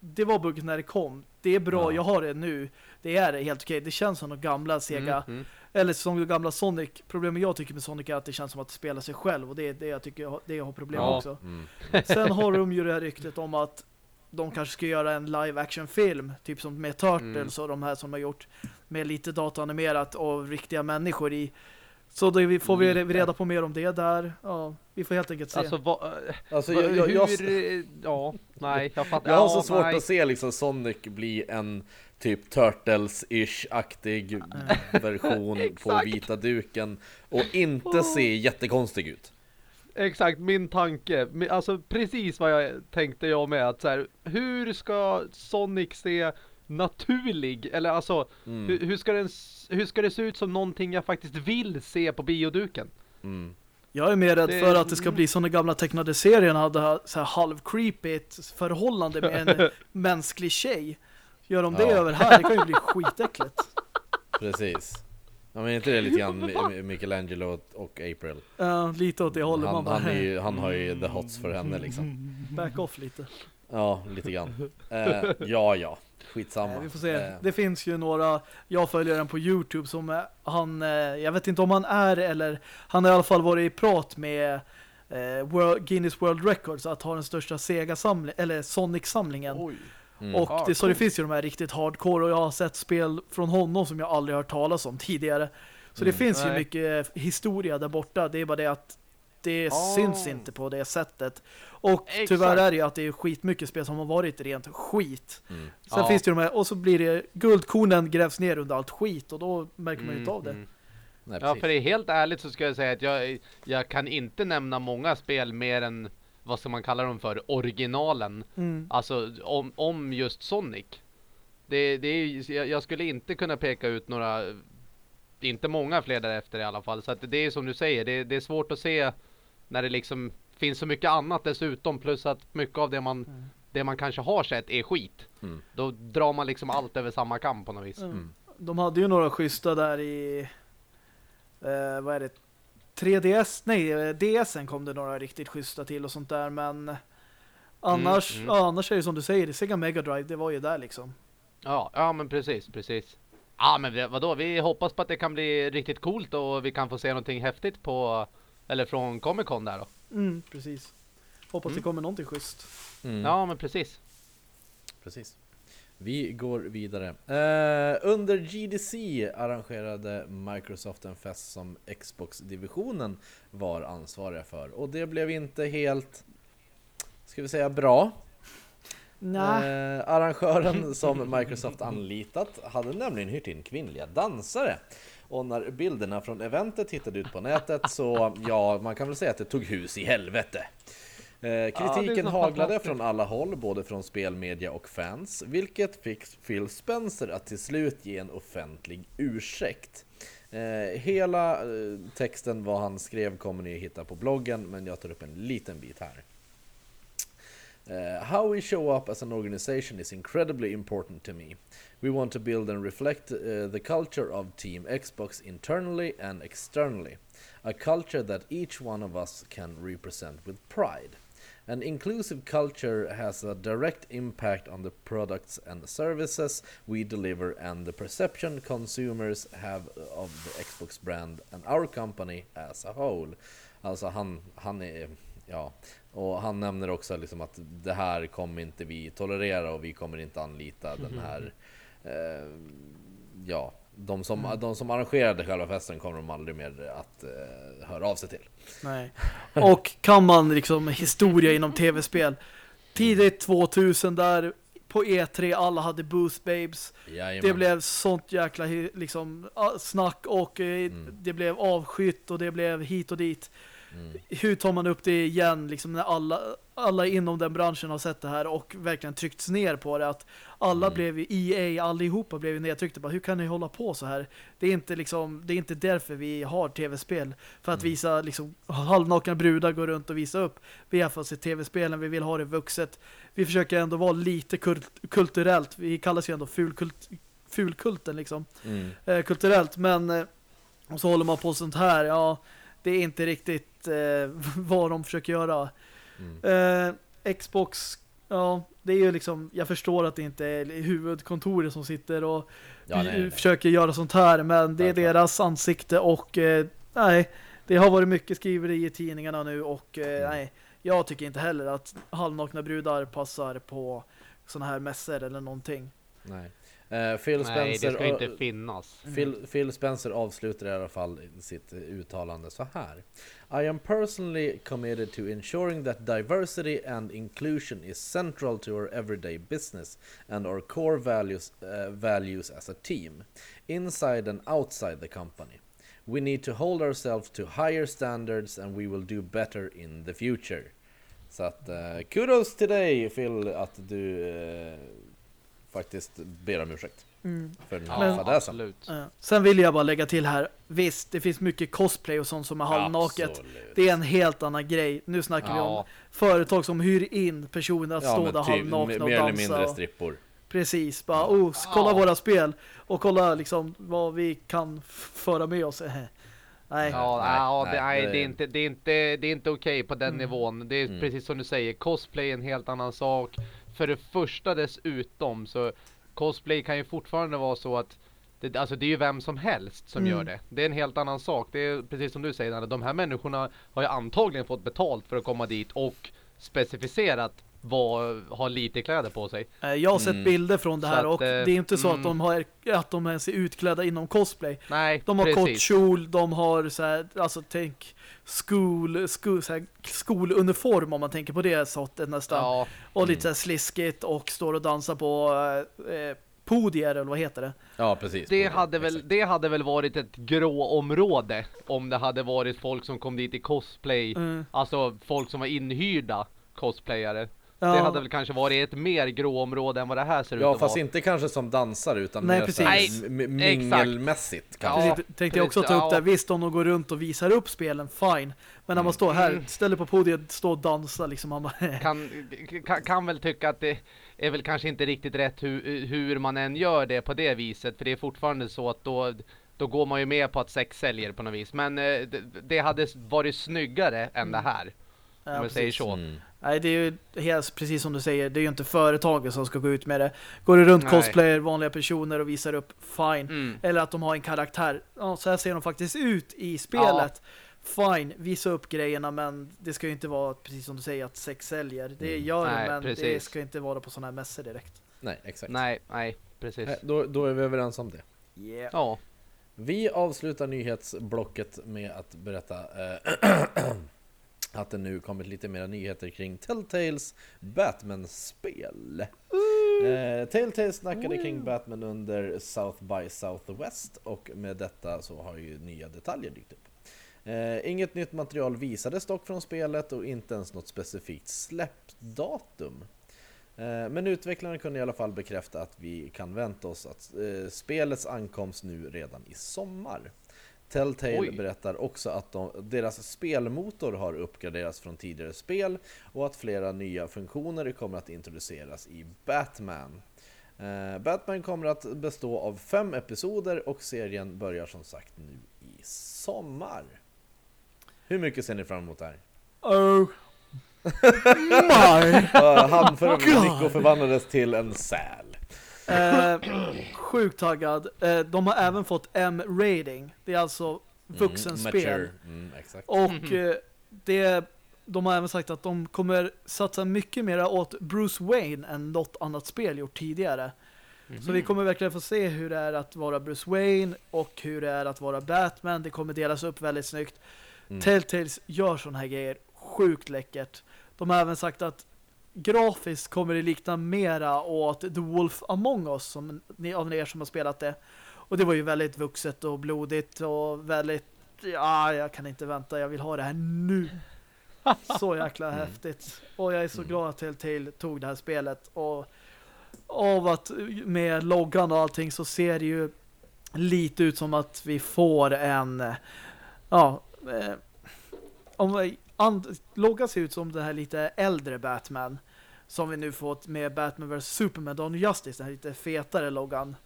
det var bugget när det kom. Det är bra, Ja. jag har det nu. Det är helt okej. Det känns som de gamla Sega. Mm, mm. Eller som de gamla Sonic. Problemet jag tycker med Sonic är att det känns som att det spelar sig själv. Och det är det jag tycker jag- det jag har problem med Ja. också. Mm. Sen har de ju det här ryktet om att de kanske ska göra en live action film. Typ som med Turtles Mm. och de här som har gjort. Med lite dataanimerat och riktiga människor i. Så då vi- får vi Mm. reda på mer om det där. Ja, vi får helt enkelt se. Alltså, vad... Alltså, vad- jag, jag, jag, hur... Ja, nej, jag fattar. jag har ja, så svårt nej. att se liksom Sonic bli en typ Turtles-ish-aktig version *laughs* på vita duken och inte se jättekonstig ut. Exakt, min tanke. Alltså precis vad jag tänkte jag med. Att så här, hur ska Sonic se naturlig? Eller alltså, Mm. hur, hur, ska den, hur ska det se ut som någonting jag faktiskt vill se på bioduken? Mm. Jag är mer rädd Det- för att det ska bli som de gamla tecknade serierna hade så här halv creepy förhållande med en *laughs* mänsklig tjej. Gör de det Ja. över här, det kan ju bli *laughs* skitäckligt. Precis. Ja, men är inte det lite grann Mi- Michelangelo och- April? Ja, lite åt det hållet. man Han, bara, han, är ju, han har ju the hots för henne liksom. *laughs* back off lite. Ja, lite grann. Eh, ja, ja. Skitsamma. Nej, vi får se. Eh, Det finns ju några, jag följer den på Youtube som är, han, eh, jag vet inte om han är eller, han har i alla fall varit i prat med eh, World, Guinness World Records att ha den största Sega-samlingen, eller Sonic-samlingen. Mm. Och Ah, det, så det finns ju de här riktigt hardcore och jag har sett spel från honom som jag aldrig hört talas om tidigare. Så det Mm. finns ju Nej. mycket historia där borta. Det är bara det att det Ah. syns inte på det sättet. Och Exakt. tyvärr är det ju att det är skitmycket spel som har varit rent skit. Mm. Sen Ja. finns det ju de här, och så blir det guldkornen grävs ner under allt skit och då märker man ju inte av det. Mm, mm. Nej, Ja, för det är helt ärligt så ska jag säga att jag, jag kan inte nämna många spel mer än, vad ska man kalla dem för, originalen. Mm. Alltså om, om just Sonic. Det, det är, jag, skulle inte kunna peka ut några inte många fler därefter i alla fall. Så att det är som du säger, det, det är svårt att se när det liksom finns så mycket annat dessutom. Plus att mycket av det man, Mm. det man kanske har sett är skit. Mm. Då drar man liksom allt över samma kam på något vis. Mm. De hade ju några schyssta där i eh, vad är det 3DS, nej eh, DSen kom det några riktigt schyssta till och sånt där men annars, Mm, mm. Ja, annars är det som du säger, Sega Mega Drive det var ju där liksom. Ja, ja men precis, precis. Ja men vadå, vi hoppas på att det kan bli riktigt coolt och vi kan få se någonting häftigt på, eller från Comic Con där då. Mm, precis. Hoppas Mm. det kommer någonting schysst. Mm. Ja men precis. Precis. Vi går vidare. Eh, under GDC arrangerade Microsoft en fest som Xbox-divisionen var ansvariga för. Och det blev inte helt, ska vi säga bra. Nej. Eh, arrangören *laughs* som Microsoft anlitat hade nämligen hyrt in kvinnliga dansare. Och när bilderna från eventet hittade ut på nätet så, ja, man kan väl säga att det tog hus i helvete. Eh, kritiken så haglade från alla håll, både från spelmedia och fans, vilket fick Phil Spencer att till slut ge en offentlig ursäkt. Eh, hela eh, texten vad han skrev kommer ni hitta på bloggen, men jag tar upp en liten bit här. Uh, how we show up as an organization is incredibly important to me. We want to build and reflect uh, the culture of Team Xbox internally and externally. A culture that each one of us can represent with pride. An inclusive culture has a direct impact on the products and services we deliver and the perception consumers have of the Xbox brand and our company as a whole. Alltså han, han är, ja, och han nämner också liksom att det här kommer inte vi tolerera och vi kommer inte anlita den här, *laughs* eh, ja, de som, de som arrangerade själva festen kommer de aldrig mer att eh, höra av sig till. Nej. Och kan man liksom historia inom tv-spel. Tidigt 2000 där på E3 alla hade Booth Babes. Jajamän. Det blev sånt jäkla liksom snack och eh, det blev avskytt och det blev hit och dit. Mm. Hur tar man upp det igen liksom när alla, alla inom den branschen har sett det här och verkligen tryckts ner på det att alla Mm. blev ju EA, allihopa blev ju nedtryckta bara hur kan ni hålla på så här? Det är inte liksom det är inte därför vi har tv-spel för att Mm. visa liksom halvnakna brudar går runt och visa upp. Vi för att se tv-spelen, vi vill ha det vuxet. Vi försöker ändå vara lite kult kulturellt. Vi kallas ju ändå fulkult fulkulten liksom Mm. eh, kulturellt men eh, och så håller man på sånt här ja det är inte riktigt eh, *laughs* vad de försöker göra Mm. eh, Xbox ja det är ju liksom jag förstår att det inte är huvudkontoret som sitter och Ja, nej, nej. försöker göra sånt här men det är deras ansikte och eh, nej det har varit mycket skriveri i tidningarna nu och eh, Mm. nej jag tycker inte heller att halvnakna brudar passar på såna här mässor eller någonting nej. Eh, Phil Nej, Spencer det ska inte finnas. Phil, Phil Spencer avslutar i alla fall sitt uttalande så här. I am personally committed to ensuring that diversity and inclusion is central to our everyday business and our core values, uh, values as a team, inside and outside the company. We need to hold ourselves to higher standards and we will do better in the future. Så att eh, kudos till dig Phil att du faktiskt ber om ursäkt för den här Ja, absolut. Ja. Sen vill jag bara lägga till här. Visst, det finns mycket cosplay och sånt som är halvnaket. Absolut. Det är en helt annan grej. Nu snackar vi om Ja, företag som hyr in personer att Ja, stå där typ, halvnakna och mer eller dansa. mindre strippor. precis, bara oh, kolla Ja. våra spel och kolla liksom vad vi kan föra med oss. *laughs* Nej. ja, Nej, ja, nej, det, nej, det- är inte, det är inte, det är inte okej på den Mm. nivån. Det är Mm. precis som du säger, cosplay är en helt annan sak. För det första dessutom så cosplay kan ju fortfarande vara så att det, alltså det är ju vem som helst som Mm. gör det. Det är en helt annan sak. Det är precis som du säger, de här människorna har ju antagligen fått betalt för att komma dit och specificerat vad, ha lite kläder på sig. Eh, Jag har sett Mm. bilder från det här att, och eh, det är inte så att mm. de har att de ens är utklädda inom cosplay. Nej, De har kort precis. kjol, de har så här, alltså tänk skol, skol, så här, skoluniform om man tänker på det sortet nästan. Ja, Och lite Mm. så här sliskigt och står och dansar på eh, podier eller vad heter det? Ja, precis. Det hade, väl, exakt. det hade väl varit ett grå område om det hade varit folk som kom dit i cosplay. Mm. Alltså folk som var inhyrda cosplayare. Det hade väl kanske varit ett mer grå område än vad det här ser ut Ja att fast vara. inte kanske som dansare utan Nej, mer precis. mingelmässigt Ja. kanske. Precis, tänkte jag också ta upp ja. det. Visst, om de går runt och visar upp spelen, fine. Men när man står här, Mm. ställer på podiet, står och dansar liksom. Man bara, *laughs* kan, kan, kan väl tycka att det är väl kanske inte riktigt rätt hur, hur man än gör det på det viset. För det är fortfarande så att då, då går man ju med på att sex säljer på något vis. Men eh, det, det hade varit snyggare än det här. ja, Om vi säger så. Mm. Nej, det är ju helt precis som du säger. Det är ju inte företaget som ska gå ut med det. Går det runt Nej. cosplayer, vanliga personer och visar upp, fine. Mm. Eller att de har en karaktär. Ja, så här ser de faktiskt ut i spelet. Fine, visa upp grejerna men det ska ju inte vara precis som du säger att sex säljer. Det Mm. gör det Nej, men det precis. ska inte vara på sådana här mässor direkt. Nej exakt. Nej, nej, precis. Nej, Då, då är vi överens om det. Yeah. Ja. Vi avslutar nyhetsblocket med att berätta eh, *clears throat* att det nu kommit lite mer nyheter kring Telltales Batman-spel. Eh, Telltale snackade kring Batman under South by Southwest och med detta så har ju nya detaljer dykt upp. Eh, inget nytt material visades dock från spelet och inte ens något specifikt släppdatum. Eh, Men utvecklaren kunde i alla fall bekräfta att vi kan vänta oss att eh, spelets ankomst nu redan i sommar. Telltale Oj. berättar också att de, deras spelmotor har uppgraderats från tidigare spel och att flera nya funktioner kommer att introduceras i Batman. Eh, Batman kommer att bestå av fem episoder och serien börjar som sagt nu i sommar. Hur mycket ser ni fram emot det här? Oh *laughs* my! Han för. Nico förvandlades till en säl. Eh, sjukt taggad. Eh, de har även fått M-rating. Det är alltså vuxenspel. mature. Mm, exakt. Och eh, det, de har även sagt att de kommer satsa mycket mer åt Bruce Wayne än något annat spel gjort tidigare. Så vi kommer verkligen få se hur det är att vara Bruce Wayne och hur det är att vara Batman. Det kommer delas upp väldigt snyggt. Mm. Telltales gör sådana här grejer sjukt läckert. De har även sagt att grafiskt kommer det likna mera åt The Wolf Among Us som ni, av er som har spelat det. Och det var ju väldigt vuxet och blodigt och väldigt ja, jag kan inte vänta, jag vill ha det här nu. *laughs* Så jäkla häftigt. Och jag är så glad att Telltale tog det här spelet och av att med loggan och allting så ser det ju lite ut som att vi får en ja, eh, om loggan ser ut som den här lite äldre Batman som vi nu fått med Batman vs Superman Dawn Justice, den här lite fetare loggan.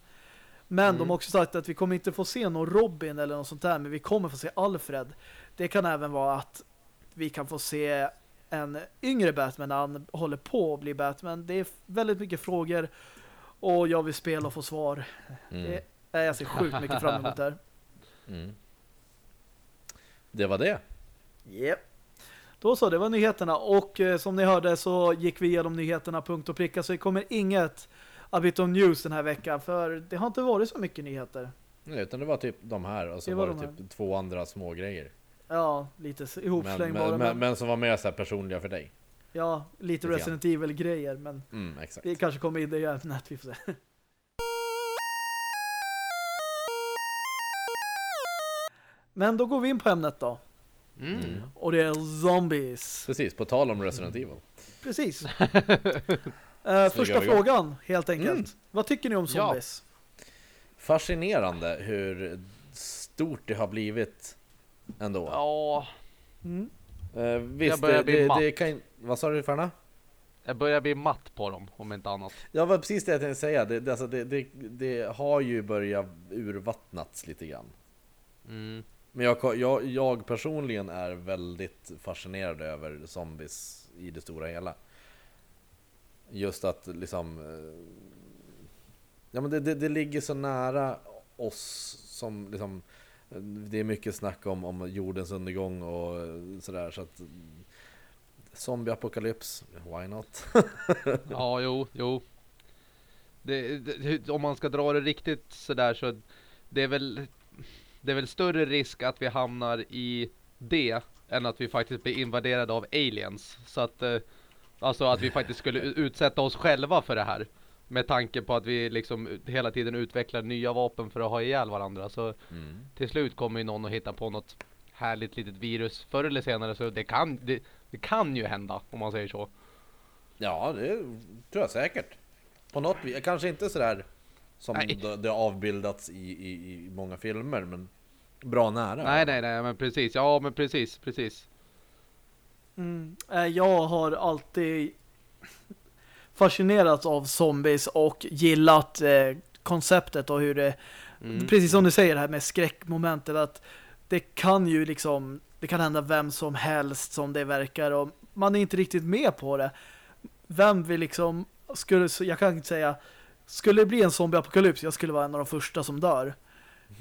Men Mm. de har också sagt att vi kommer inte få se någon Robin eller något sånt där, men vi kommer få se Alfred. Det kan även vara att vi kan få se en yngre Batman när han håller på att bli Batman. Det är väldigt mycket frågor och jag vill spela och få svar. Mm. Det är jag ser sjukt mycket fram emot där. *laughs* Mm. Det var det. Yep. Då så, det var nyheterna. Och eh, som ni hörde så gick vi igenom nyheterna punkt och pricka. Så det kommer inget A Bit of News den här veckan. För det har inte varit så mycket nyheter. Nej, utan det var typ de här och så Det var, var det de typ två andra små grejer. Ja, lite s- Men, men, Men, men, som var mer så personliga för dig. ja, lite Lite Resident Evil-grejer. Men Mm, vi kanske kommer in i det ämnet, vi får se. *laughs* Men då går vi in på ämnet då. Mm. Och det är zombies. Precis, på tal om Resident Evil. Precis. *laughs* Eh, första frågan, helt enkelt. Mm. Vad tycker ni om Ja. zombies? Fascinerande hur stort det har blivit ändå. Ja, Mm. Eh, visst, Jag börjar det, bli det, matt. det kan Vad sa du Färna? jag börjar bli matt på dem om inte annat. Ja, var precis det jag tänkte säga. Det, det, alltså, det, det, det har ju börjat urvattnats lite grann. Mm. Men jag, jag, jag personligen är väldigt fascinerad över zombies i det stora hela. Just att liksom... Eh, ja men det, det, det ligger så nära oss som liksom... Det är mycket snack om, om jordens undergång och eh, sådär så att... Zombieapokalyps, why not? *laughs* Ja, jo, jo. Det, det, om man ska dra det riktigt sådär så det är väl det är väl större risk att vi hamnar i det än att vi faktiskt blir invaderade av aliens. Så att eh, alltså att vi faktiskt skulle utsätta oss själva för det här. Med tanke på att vi liksom hela tiden utvecklar nya vapen för att ha ihjäl varandra. Så Mm. till slut kommer ju någon att hitta på något härligt litet virus förr eller senare. Så det kan, det, det kan ju hända om man säger så. Ja, det tror jag säkert. På något vis. Kanske inte sådär som Nej. det, det har avbildats i, i, i många filmer, men bra nära. Nej, nej, nej, men precis. Ja, men precis, precis. Mm. Eh, Jag har alltid fascinerats av zombies och gillat eh, konceptet och hur det, Mm. precis som du säger här med skräckmomentet att det kan ju liksom, det kan hända vem som helst som det verkar och man är inte riktigt med på det. Vem vill liksom, skulle, jag kan inte säga, skulle det bli en zombieapokalyps, jag skulle vara en av de första som dör.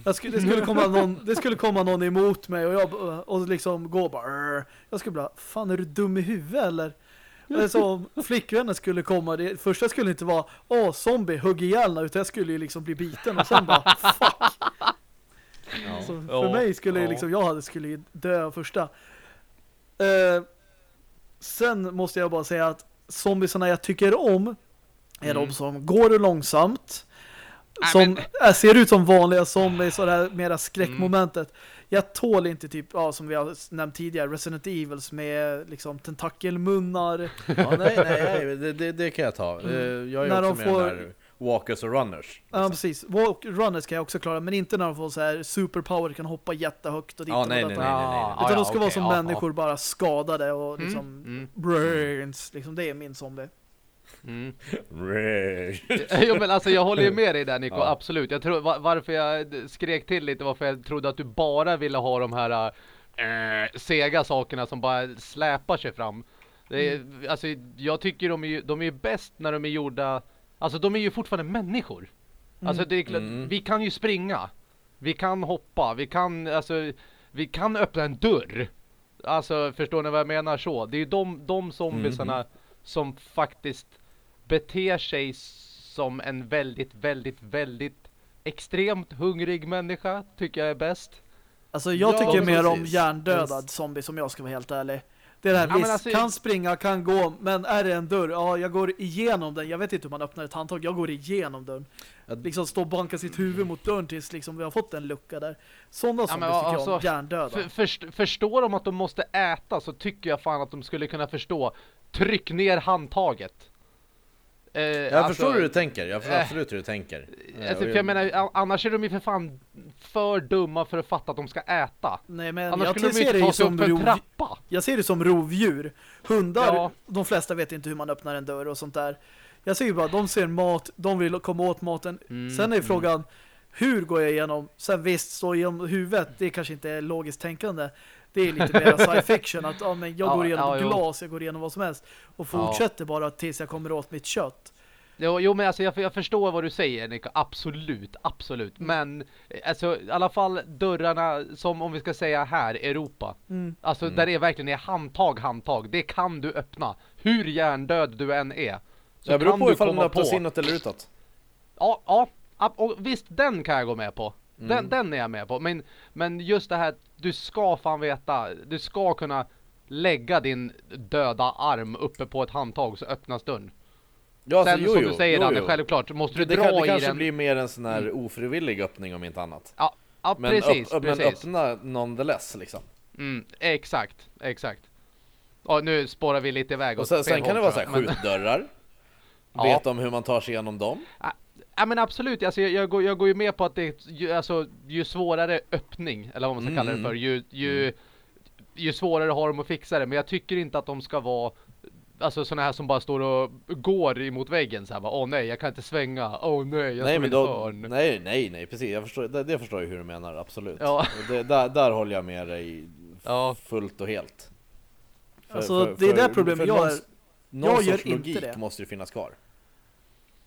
Jag skulle, det, skulle komma någon, det skulle komma någon emot mig och jag och liksom gå bara jag skulle bara, fan är du dum i huvudet eller? eller så om flickvännen skulle komma det första skulle inte vara åh zombie, hugg ihjäl den", utan jag skulle ju liksom bli biten och sen bara fuck. Ja. Så för Ja, mig skulle ja. liksom jag hade skulle ju dö första. Eh, sen måste jag bara säga att zombiesarna jag tycker om är Mm. de som går långsamt Nej, som men- ser ut som vanliga zombies det här mera skräckmomentet. Jag tål inte typ, ja, som vi har nämnt tidigare, Resident Evils med liksom tentakelmunnar. *laughs* Ja, nej, nej, nej det, det, det kan jag ta. Eh, Jag är När också de med får- den här Walkers och Runners. Ja, liksom. precis. Walk, runners kan jag också klara, men inte när de får så här superpower, kan hoppa jättehögt och dit Ja, och nej, nej, nej, nej, nej. Ja, Utan ja, de ska vara okej, som ja, människor bara skadade och Mm, liksom mm, brains, liksom det är min zombie. Mm. *laughs* Jo men alltså jag håller ju med dig där Nico, *laughs* Ja. absolut. Jag tror va- varför jag skrek till lite varför jag trodde att du bara ville ha de här äh, sega sakerna som bara släpar sig fram. Det är, Alltså jag tycker de är ju de är bäst när de är gjorda, alltså de är ju fortfarande människor. Alltså det är klart, Mm. vi kan ju springa. Vi kan hoppa, vi kan alltså vi kan öppna en dörr. Alltså förstår ni vad jag menar så? Det är ju de, de zombiesarna som faktiskt beter sig som en väldigt, väldigt, väldigt extremt hungrig människa tycker jag är bäst. Alltså jag Ja, tycker mer om hjärndödad zombie som jag ska vara helt ärlig. Det är det här, Ja, men visst, alltså- kan springa, kan gå, men är det en dörr, ja jag går igenom den. Jag vet inte hur man öppnar ett handtag, jag går igenom dörren. Ja. Liksom stå och banka sitt huvud mot dörren tills liksom vi har fått en lucka där. Sådana zombies men tycker jag om, alltså, hjärndöda. För, först, förstår de att de måste äta så tycker jag fan att de skulle kunna förstå. Tryck ner handtaget. Eh, Jag alltså- förstår hur du tänker, jag förstår eh, absolut hur du tänker. Alltså, jag menar, annars är de ju för fan för dumma för att fatta att de ska äta. Nej men Annars jag skulle de ser ju det inte ju ta sig som upp en trappa. jag ser det som rovdjur. Hundar, Ja. de flesta vet inte hur man öppnar en dörr och sånt där. Jag ser ju bara, de ser mat, de vill komma åt maten. Mm, Sen är mm. frågan, hur går jag igenom? Sen visst, stå igenom huvudet, det kanske inte är logiskt tänkande. Det är lite mer science *laughs* fiction, att ja, men jag Ja, går igenom ja, jo. glas, jag går igenom vad som helst. Och fortsätter bara tills jag kommer åt mitt kött. Jo, jo men alltså jag, jag förstår vad du säger Nico, absolut, absolut. Men eh, alltså i alla fall dörrarna som om vi ska säga här, Europa. Mm. Alltså där det verkligen är handtag, handtag. Det kan du öppna. Hur hjärndöd du än är. Så Det beror kan på du ifall den komma öppnas på. inåt eller utåt. Ja, ja. Och visst, den kan jag gå med på. Den, Mm. den är jag med på. Men, men just det här, du ska fan veta, du ska kunna lägga din döda arm uppe på ett handtag så öppnas dörren. Ja, Sen alltså, jo, som du säger jo, Danne, jo. självklart måste du Det, dra kan, det i kanske den. blir mer en sån här ofrivillig öppning om inte annat. Ja, ja Men, precis, öpp, men precis. öppna nonetheless liksom. Mm, exakt, exakt. Och nu spårar vi lite iväg Och sen, sen kan det vara så här. Men- skjutdörrar. *laughs* Ja. Vet om hur man tar sig igenom dem. Ja men absolut, alltså, jag, jag, går, jag går ju med på att det är ju, alltså, ju svårare öppning, eller vad man ska Mm, kalla det för, mm. ju, ju, ju svårare har de att fixa det. Men jag tycker inte att de ska vara Alltså såna här som bara står och går emot väggen så här bara, åh nej jag kan inte svänga, åh nej jag Nej men då, hörn. nej nej nej precis, jag förstår, det, det förstår jag hur du menar, absolut. Ja. Det, där, där håller jag med dig *laughs* Ja. fullt och helt. För- Alltså, för- det är för- det problemet för jag någon- är- Någon jag gör sorts inte logik det. måste ju finnas kvar.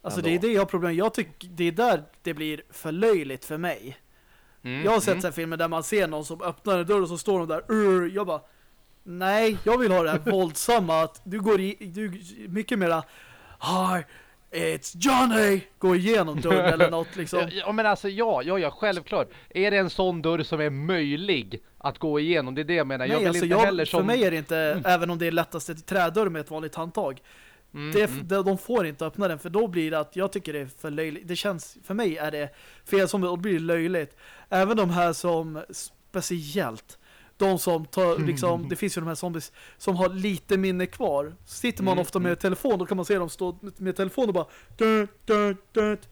Alltså Ändå. det är det jag har problem Jag tycker det är där det blir för löjligt för mig. Mm, Jag har sett mm. så filmer där man ser någon som öppnar en dörr och så står de där "Ur", jag bara Nej, jag vill ha det här *laughs* våldsamma att du går i du mycket mera Hi, it's Johnny gå igenom dörren eller *laughs* något liksom. Ja, men alltså ja, ja, ja, självklart. Är det en sån dörr som är möjlig att gå igenom? Det är det jag menar. jag Nej, vill alltså inte jag, heller för som... mig är det inte, även om det är lättast ett trädörr med ett vanligt handtag. Mm, Det, mm. de, de får inte öppna den för då blir det att jag tycker det är för löjligt. Det känns, för mig är det fel som då blir det löjligt. Även de här som speciellt de som tar, *laughs* liksom, det finns ju de här zombies som har lite minne kvar. Sitter man Mm, ofta med mm. telefon, då kan man se dem stå med telefon och bara dut, dut, dut.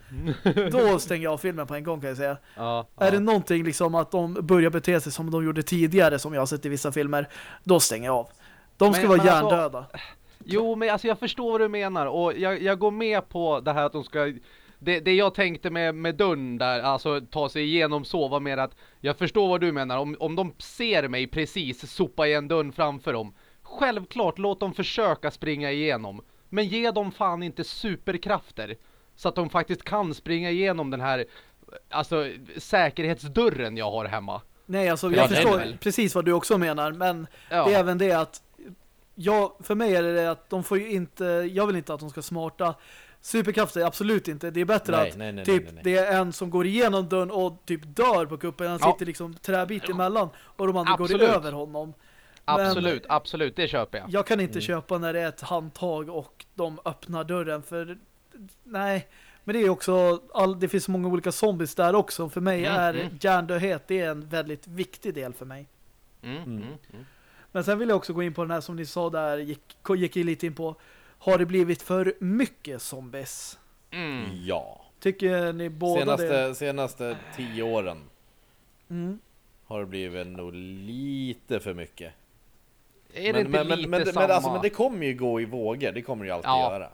Då stänger jag av filmen på en gång kan jag säga. Ja, Är ja. det någonting liksom att de börjar bete sig som de gjorde tidigare som jag har sett i vissa filmer, då stänger jag av. De ska Men- vara men alltså- hjärndöda. Jo, men alltså jag förstår vad du menar och jag, jag går med på det här att de ska det, det jag tänkte med, med dörren där, alltså ta sig igenom så var mer att jag förstår vad du menar, om, om de ser mig precis sopa igen dörren framför dem Självklart, låt dem försöka springa igenom. Men ge dem fan inte superkrafter Så att de faktiskt kan springa igenom den här Alltså säkerhetsdörren jag har hemma. Nej, alltså Ja, jag är förstår precis vad du också menar, men Ja, det är även det att jag, för mig är det det att de får ju inte, jag vill inte att de ska smarta superkrafter, absolut inte. Det är bättre Nej, att nej, nej, typ nej, nej. det är en som går igenom dörren och typ dör på kuppen, han Ja. sitter liksom träbit emellan och de andra Absolut. går över honom. absolut, absolut, det köper jag Jag kan inte Mm. köpa när det är ett handtag och de öppnar dörren för nej, men det är också all, det finns så många olika zombies där också. För mig Mm, är mm. hjärndödhet det är en väldigt viktig del för mig. mm, mm, mm. Men sen vill jag också gå in på den här som ni sa där, gick, gick ju lite in på har det blivit för mycket zombies? Mm. Ja. Tycker ni båda Senaste, det? senaste tio åren Mm. har det blivit nog lite för mycket. Är det men, inte men, lite men, samma? men, alltså, men det kommer ju gå i vågor, det kommer det ju alltid Ja. göra.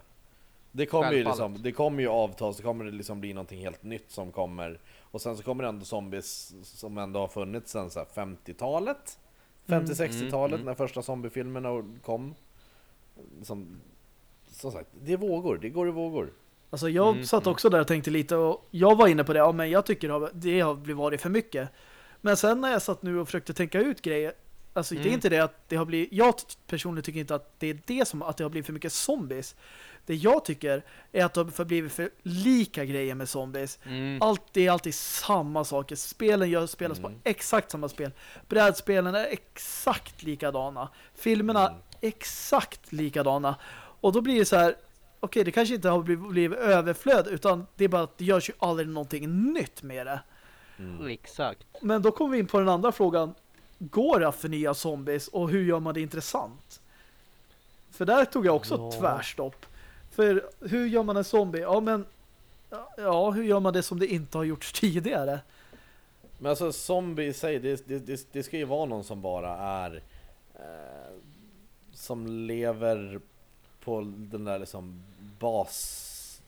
Det kommer ju liksom, det kommer ju avtas, det kommer det liksom bli någonting helt nytt som kommer. Och sen så kommer det ändå zombies som ändå har funnits sedan så här 50-talet. 50-60-talet Mm, när första zombiefilmerna kom. Som, som sagt, det är vågor, det går i vågor. Alltså jag Mm, satt mm. också där och tänkte lite och jag var inne på det, ja men jag tycker det har- det har blivit varit för mycket. Men sen när jag satt nu och försökte tänka ut grejer, alltså det är Mm. inte det att det har blivit, jag personligen tycker inte att det är det som, att det har blivit för mycket zombies. Det jag tycker är att det har blivit för lika grejer med zombies. Mm. Allt, det är alltid samma saker. Spelen gör, spelas Mm. på exakt samma spel. Brädspelen är exakt likadana. Filmerna Mm. exakt likadana. Och då blir det så här, okej det kanske inte har blivit, blivit överflöd utan det är bara att det görs ju aldrig någonting nytt med det. Mm. Exakt. Men då kommer vi in på den andra frågan. Går det att förnya zombies och hur gör man det intressant? För där tog jag också Ja. tvärstopp. För hur gör man en zombie? Ja men ja, hur gör man det som det inte har gjorts tidigare? Men alltså zombie i sig, det, det, det, det ska ju vara någon som bara är eh, Som lever på den där liksom bas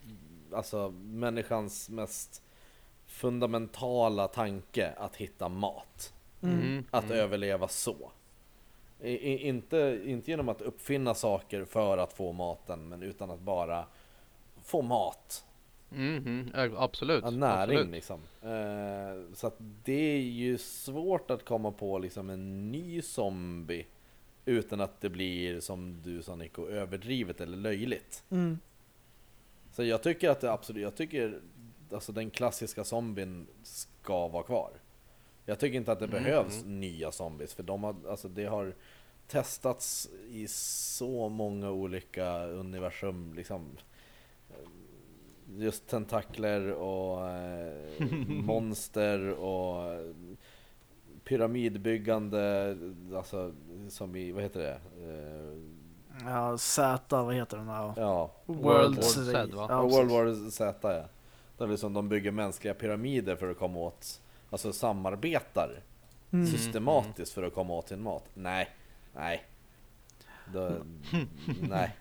Alltså människans mest fundamentala tanke att hitta mat Mm. Att mm. överleva så I, i, inte, inte genom att uppfinna saker för att få maten men utan att bara få mat Mm, Absolut. Ja, näring Absolut. liksom. Eh, så att det är ju svårt att komma på liksom en ny zombie utan att det blir som du sa Nico, överdrivet eller löjligt. Mm. Så jag tycker att det absolut, jag tycker alltså den klassiska zombien ska vara kvar. Jag tycker inte att det Mm, behövs nya zombies för de har, alltså det har testats i så många olika universum liksom. Just tentakler och eh, *laughs* monster och eh, pyramidbyggande, alltså som i, vad heter det? Eh, Ja, Z, vad heter den här? ja, World, World Z, va? Ja. World War Z ja. Där liksom de bygger mänskliga pyramider för att komma åt, alltså samarbetar Mm. systematiskt för att komma åt sin mat. Nej, nej. Då, *laughs* nej.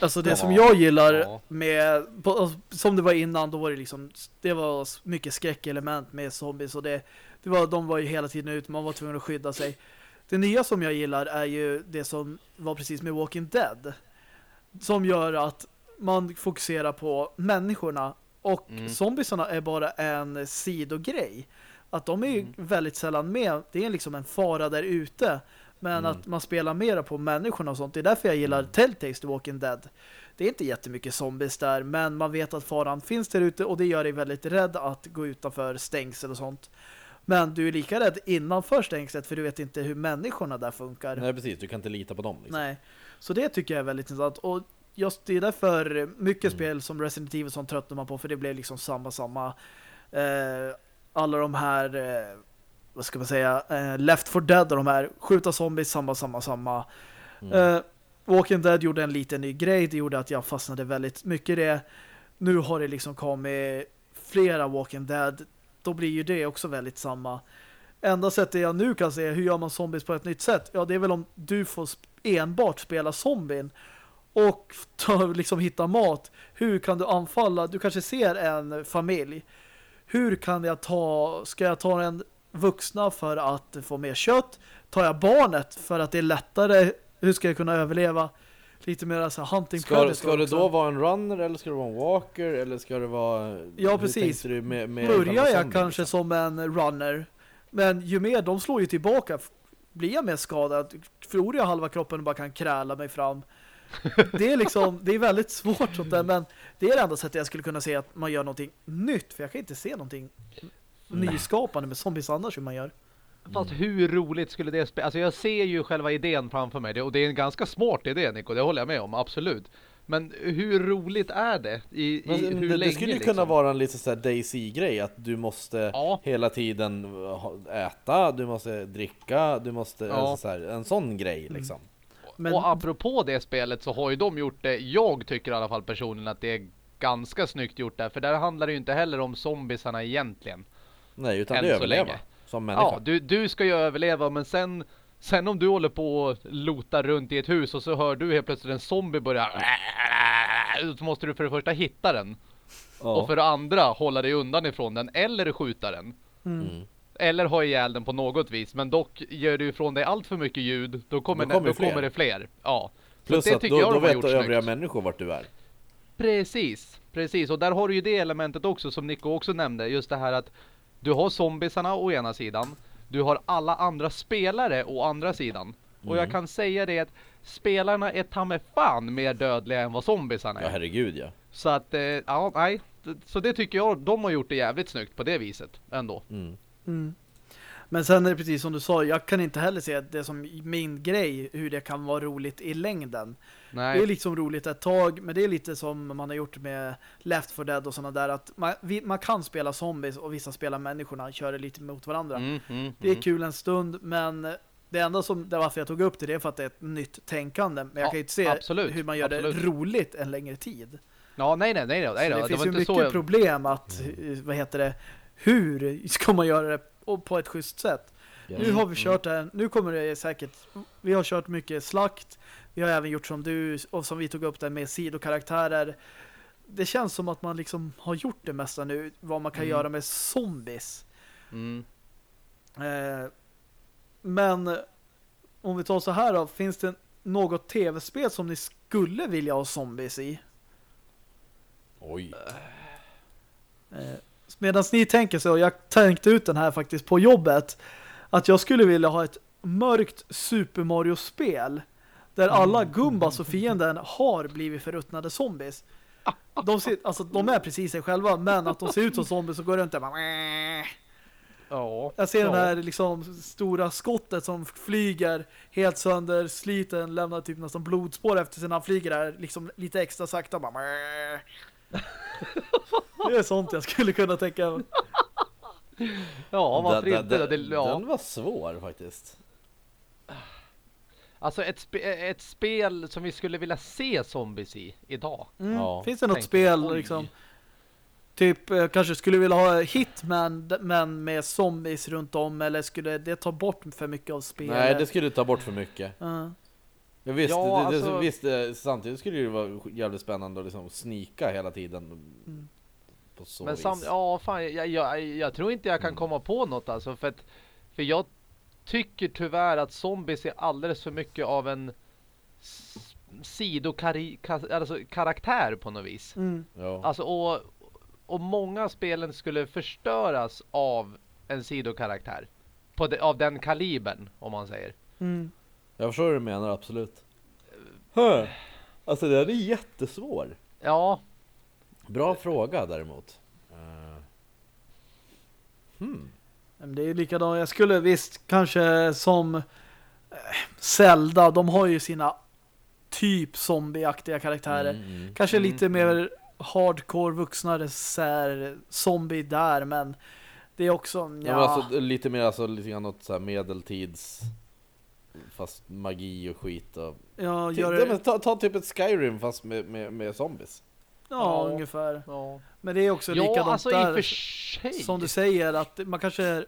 Alltså det Ja. som jag gillar med, på, som det var innan, då var det liksom, det var mycket skräckelement med zombies och det, det var, de var ju hela tiden ute, man var tvungen att skydda sig. Det nya som jag gillar är ju det som var precis med Walking Dead. Som gör att man fokuserar på människorna och Mm. zombiesarna är bara en sidogrej. Att de är ju Mm. väldigt sällan med. Det är liksom en fara där ute. Men Mm. att man spelar mera på människorna och sånt. Det är därför jag gillar Mm. Telltales The Walking Dead. Det är inte jättemycket zombies där. Men man vet att faran finns där ute. Och det gör dig väldigt rädd att gå utanför stängsel och sånt. Men du är lika rädd innanför stängslet. För du vet inte hur människorna där funkar. nej precis, du kan inte lita på dem. Liksom. Nej. Så det tycker jag är väldigt intressant. Och just det är därför mycket Mm. spel som Resident Evil som tröttnar man på. För det blev liksom samma, samma. Eh, alla de här... Eh, vad ska man säga, eh, Left 4 Dead och de här, skjuta zombies, samma, samma, samma. Mm. Eh, Walking Dead gjorde en liten ny grej, det gjorde att jag fastnade väldigt mycket i det. Nu har det liksom kommit flera Walking Dead, då blir ju det också väldigt samma. Enda sättet jag nu kan se hur gör man zombies på ett nytt sätt? Ja, det är väl om du får enbart spela zombien och ta, *laughs* liksom hitta mat. Hur kan du anfalla? Du kanske ser en familj. Hur kan jag ta, ska jag ta en vuxna för att få mer kött? Tar jag barnet för att det är lättare? Hur ska jag kunna överleva? Lite mer så här hunting Ska, ska det då vara en runner eller ska det vara en walker eller ska det vara... Ja, precis. Du med, med Börjar jag kanske liksom? som en runner men ju mer de slår ju tillbaka blir jag mer skadad förlorar jag halva kroppen och bara kan kräla mig fram det är liksom det är väldigt svårt sånt där men det är det enda sättet jag skulle kunna se att man gör någonting nytt för jag kan inte se någonting nyskapande med zombies annars hur man gör Fast hur roligt skulle det spela? Alltså jag ser ju själva idén framför mig. Och det är en ganska smart idé, Nico. Det håller jag med om, absolut. Men hur roligt är det? I, Men i hur det, länge det skulle ju liksom? kunna vara en lite såhär Daisy-grej att du måste Ja. hela tiden äta, du måste dricka, du måste, Ja. alltså så här, en sån grej Mm. Men Och apropå det spelet så har ju de gjort det, jag tycker i alla fall personligen att det är ganska snyggt gjort där. För där handlar det ju inte heller om zombiesarna egentligen. Nej, utan det är överleva länge. som människa. Ja, du, du ska ju överleva men sen Sen om du håller på och lotar runt i ett hus och så hör du helt plötsligt en zombie börja Så måste du för det första hitta den Ja. Och för det andra hålla dig undan ifrån den eller skjuta den Mm. Eller ha ihjäl den på något vis Men dock gör du ifrån dig allt för mycket ljud Då kommer, Då kommer då fler. kommer det fler Ja Plus det att då, jag då vet gjort övriga människor vart du är. Precis, precis. Och där har du ju det elementet också som Nico också nämnde. Just det här att du har zombiesarna å ena sidan. Du har alla andra spelare å andra sidan. Och jag kan säga det att spelarna är ta med fan mer dödliga än vad zombiesarna är. Ja, herregud ja. Så att, eh, ja, nej. Så det tycker jag, de har gjort det jävligt snyggt på det viset ändå. Mm. Mm. Men sen är det precis som du sa, jag kan inte heller se det som min grej hur det kan vara roligt i längden. Nej. Det är liksom roligt ett tag, men det är lite som man har gjort med Left 4 Dead och sådana där att man, vi, man kan spela zombies och vissa spelar människorna, kör det lite mot varandra. Mm, mm, Det är mm. kul en stund, men det enda som, det varför jag tog upp det, det är för att det är ett nytt tänkande. Men jag Ja, kan ju inte se absolut, hur man gör absolut. det roligt en längre tid. Ja, nej, nej, nej, nej, nej då. det finns ju mycket jag... problem att, eh, vad heter det, hur ska man göra det på- ett schysst sätt? Yes. Nu har vi kört det här, nu kommer det säkert, vi har kört mycket slakt, vi har även gjort som du, och som vi tog upp där med sidokaraktärer. Det känns som att man liksom har gjort det mesta nu, vad man kan Mm. göra med zombies. Mm. Eh, men om vi tar så här då, finns det något tv-spel som ni skulle vilja ha zombies i? Oj. Eh, Medan ni tänker så, jag tänkte ut den här faktiskt på jobbet, att jag skulle vilja ha ett mörkt Super Mario-spel där alla Gumbas och fienden har blivit förruttnade zombies. De, ser, alltså, de är precis sig själva, men att de ser ut som zombies och går runt där bara... Ja. Jag ser ja. den här liksom stora skottet som flyger helt sönder, sliten, lämnar typ nästan blodspår efter sig när han flyger där, liksom lite extra sakta bara. *laughs* Det är sånt jag skulle kunna tänka mig. Ja, varför Den- inte? den, Det, ja. den var svår faktiskt. Alltså ett, spe, ett spel som vi skulle vilja se zombies i idag. Mm. Ja, Finns det något spel oj. liksom? Typ eh, kanske skulle vilja ha Hitman men med zombies runt om eller skulle det ta bort för mycket av spelet? Nej, det skulle ta bort för mycket. Ja. Ja, visst, Ja, det, det, alltså- visst eh, samtidigt skulle det vara jävligt spännande att liksom snika hela tiden. Mm. På så Men sam, ja, fan, jag, jag, jag tror inte jag kan Mm. komma på något alltså. För, att, för jag tycker tyvärr att zombies är alldeles för mycket av en s- sidokari, ka- alltså, karaktär på något vis. Mm. Ja. Alltså, och, och många spelen skulle förstöras av en sidokaraktär. På de, av den kalibern, om man säger. Mm. Jag förstår vad du menar, absolut. Huh. Alltså den är jättesvår. Ja, Bra fråga däremot. Eh, hmm. Det är ju likadant. Jag skulle visst kanske som eh, Zelda, de har ju sina typ zombieaktiga karaktärer. Mm, mm. Kanske Mm, lite mer hardcore vuxnare så här, zombie där, men Det är också, Ja. ja, men alltså, lite mer alltså, lite grann något så här medeltids Fast magi och skit och... ja, gör men det, ta, ta typ ett Skyrim fast med, med, med zombies ja, Ja. ungefär. Ja, Men det är också ja likadant alltså där. och för sig. Som du säger, att man kanske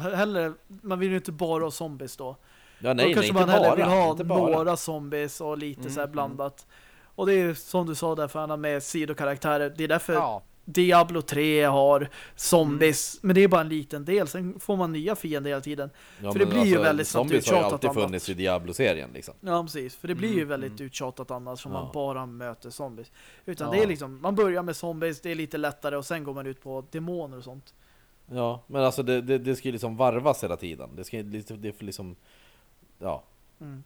hellre, man vill ju inte bara ha zombies då. Ja då nej, nej kanske inte man hellre bara, vill ha några zombies och lite Mm, så här mm. blandat. Och det är som du sa där för han med sidokaraktärer. Det är därför Ja, Diablo 3 har zombies, Mm. men det är bara en liten del. Sen får man nya fiender hela tiden. Ja, för det men alltså, blir ju väldigt snabbt Zombies har ju alltid funnits i Diablo-serien liksom Ja, precis. För det blir ju Mm, väldigt mm. uttjatat annars som Ja. man bara möter zombies. Utan Ja. det är liksom, man börjar med zombies, det är lite lättare och sen går man ut på demoner och sånt. Ja, men alltså det, det, det ska ju liksom varvas hela tiden Det ska ju det får liksom Ja Mm.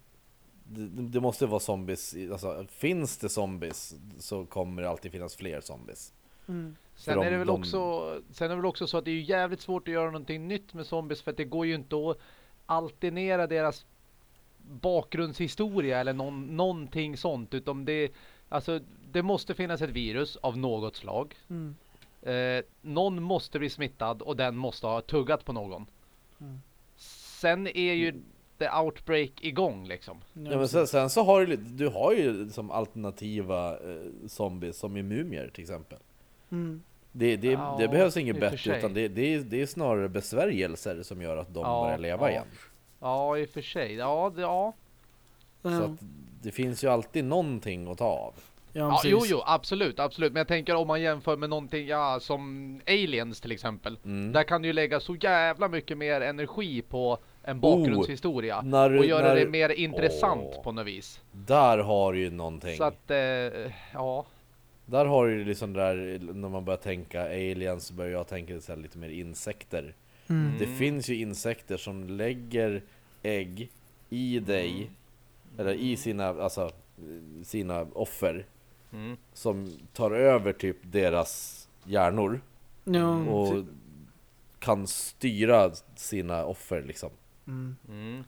det, det måste vara zombies, alltså finns det zombies så kommer det alltid finnas fler zombies Mm. Sen För är det de- väl de- också Sen är det väl också så att det är ju jävligt svårt att göra någonting nytt med zombies för att det går ju inte att alternera deras bakgrundshistoria eller någon, någonting sånt utan det alltså det måste finnas ett virus av något slag. Mm. Eh, någon måste bli smittad och den måste ha tuggat på någon. Mm. Sen är ju the outbreak igång liksom. Ja men sen, sen så har du, du har ju som alternativa eh, zombies som i mumier till exempel Mm. Det, det, Ja, det behövs inget bättre utan det, det, är, det är snarare besvärjelser som gör att de Ja, börjar leva ja. igen Ja, i och för sig. Ja, det, ja. Så att det finns ju alltid någonting att ta av ja, ja jo, jo, absolut, absolut. Men jag tänker om man jämför med någonting, ja, som Aliens till exempel. mm. Där kan du ju lägga så jävla mycket mer energi på en bakgrundshistoria. när, och göra när, det mer intressant Åh. på något vis. Där har du ju någonting Så att, eh, ja. Där har du ju liksom där, när man börjar tänka aliens så börjar jag tänka så här lite mer insekter Mm. Det finns ju insekter som lägger ägg i dig Eller i sina, alltså sina offer Mm. Som tar över typ deras hjärnor och precis. kan styra sina offer liksom Mm. Mm.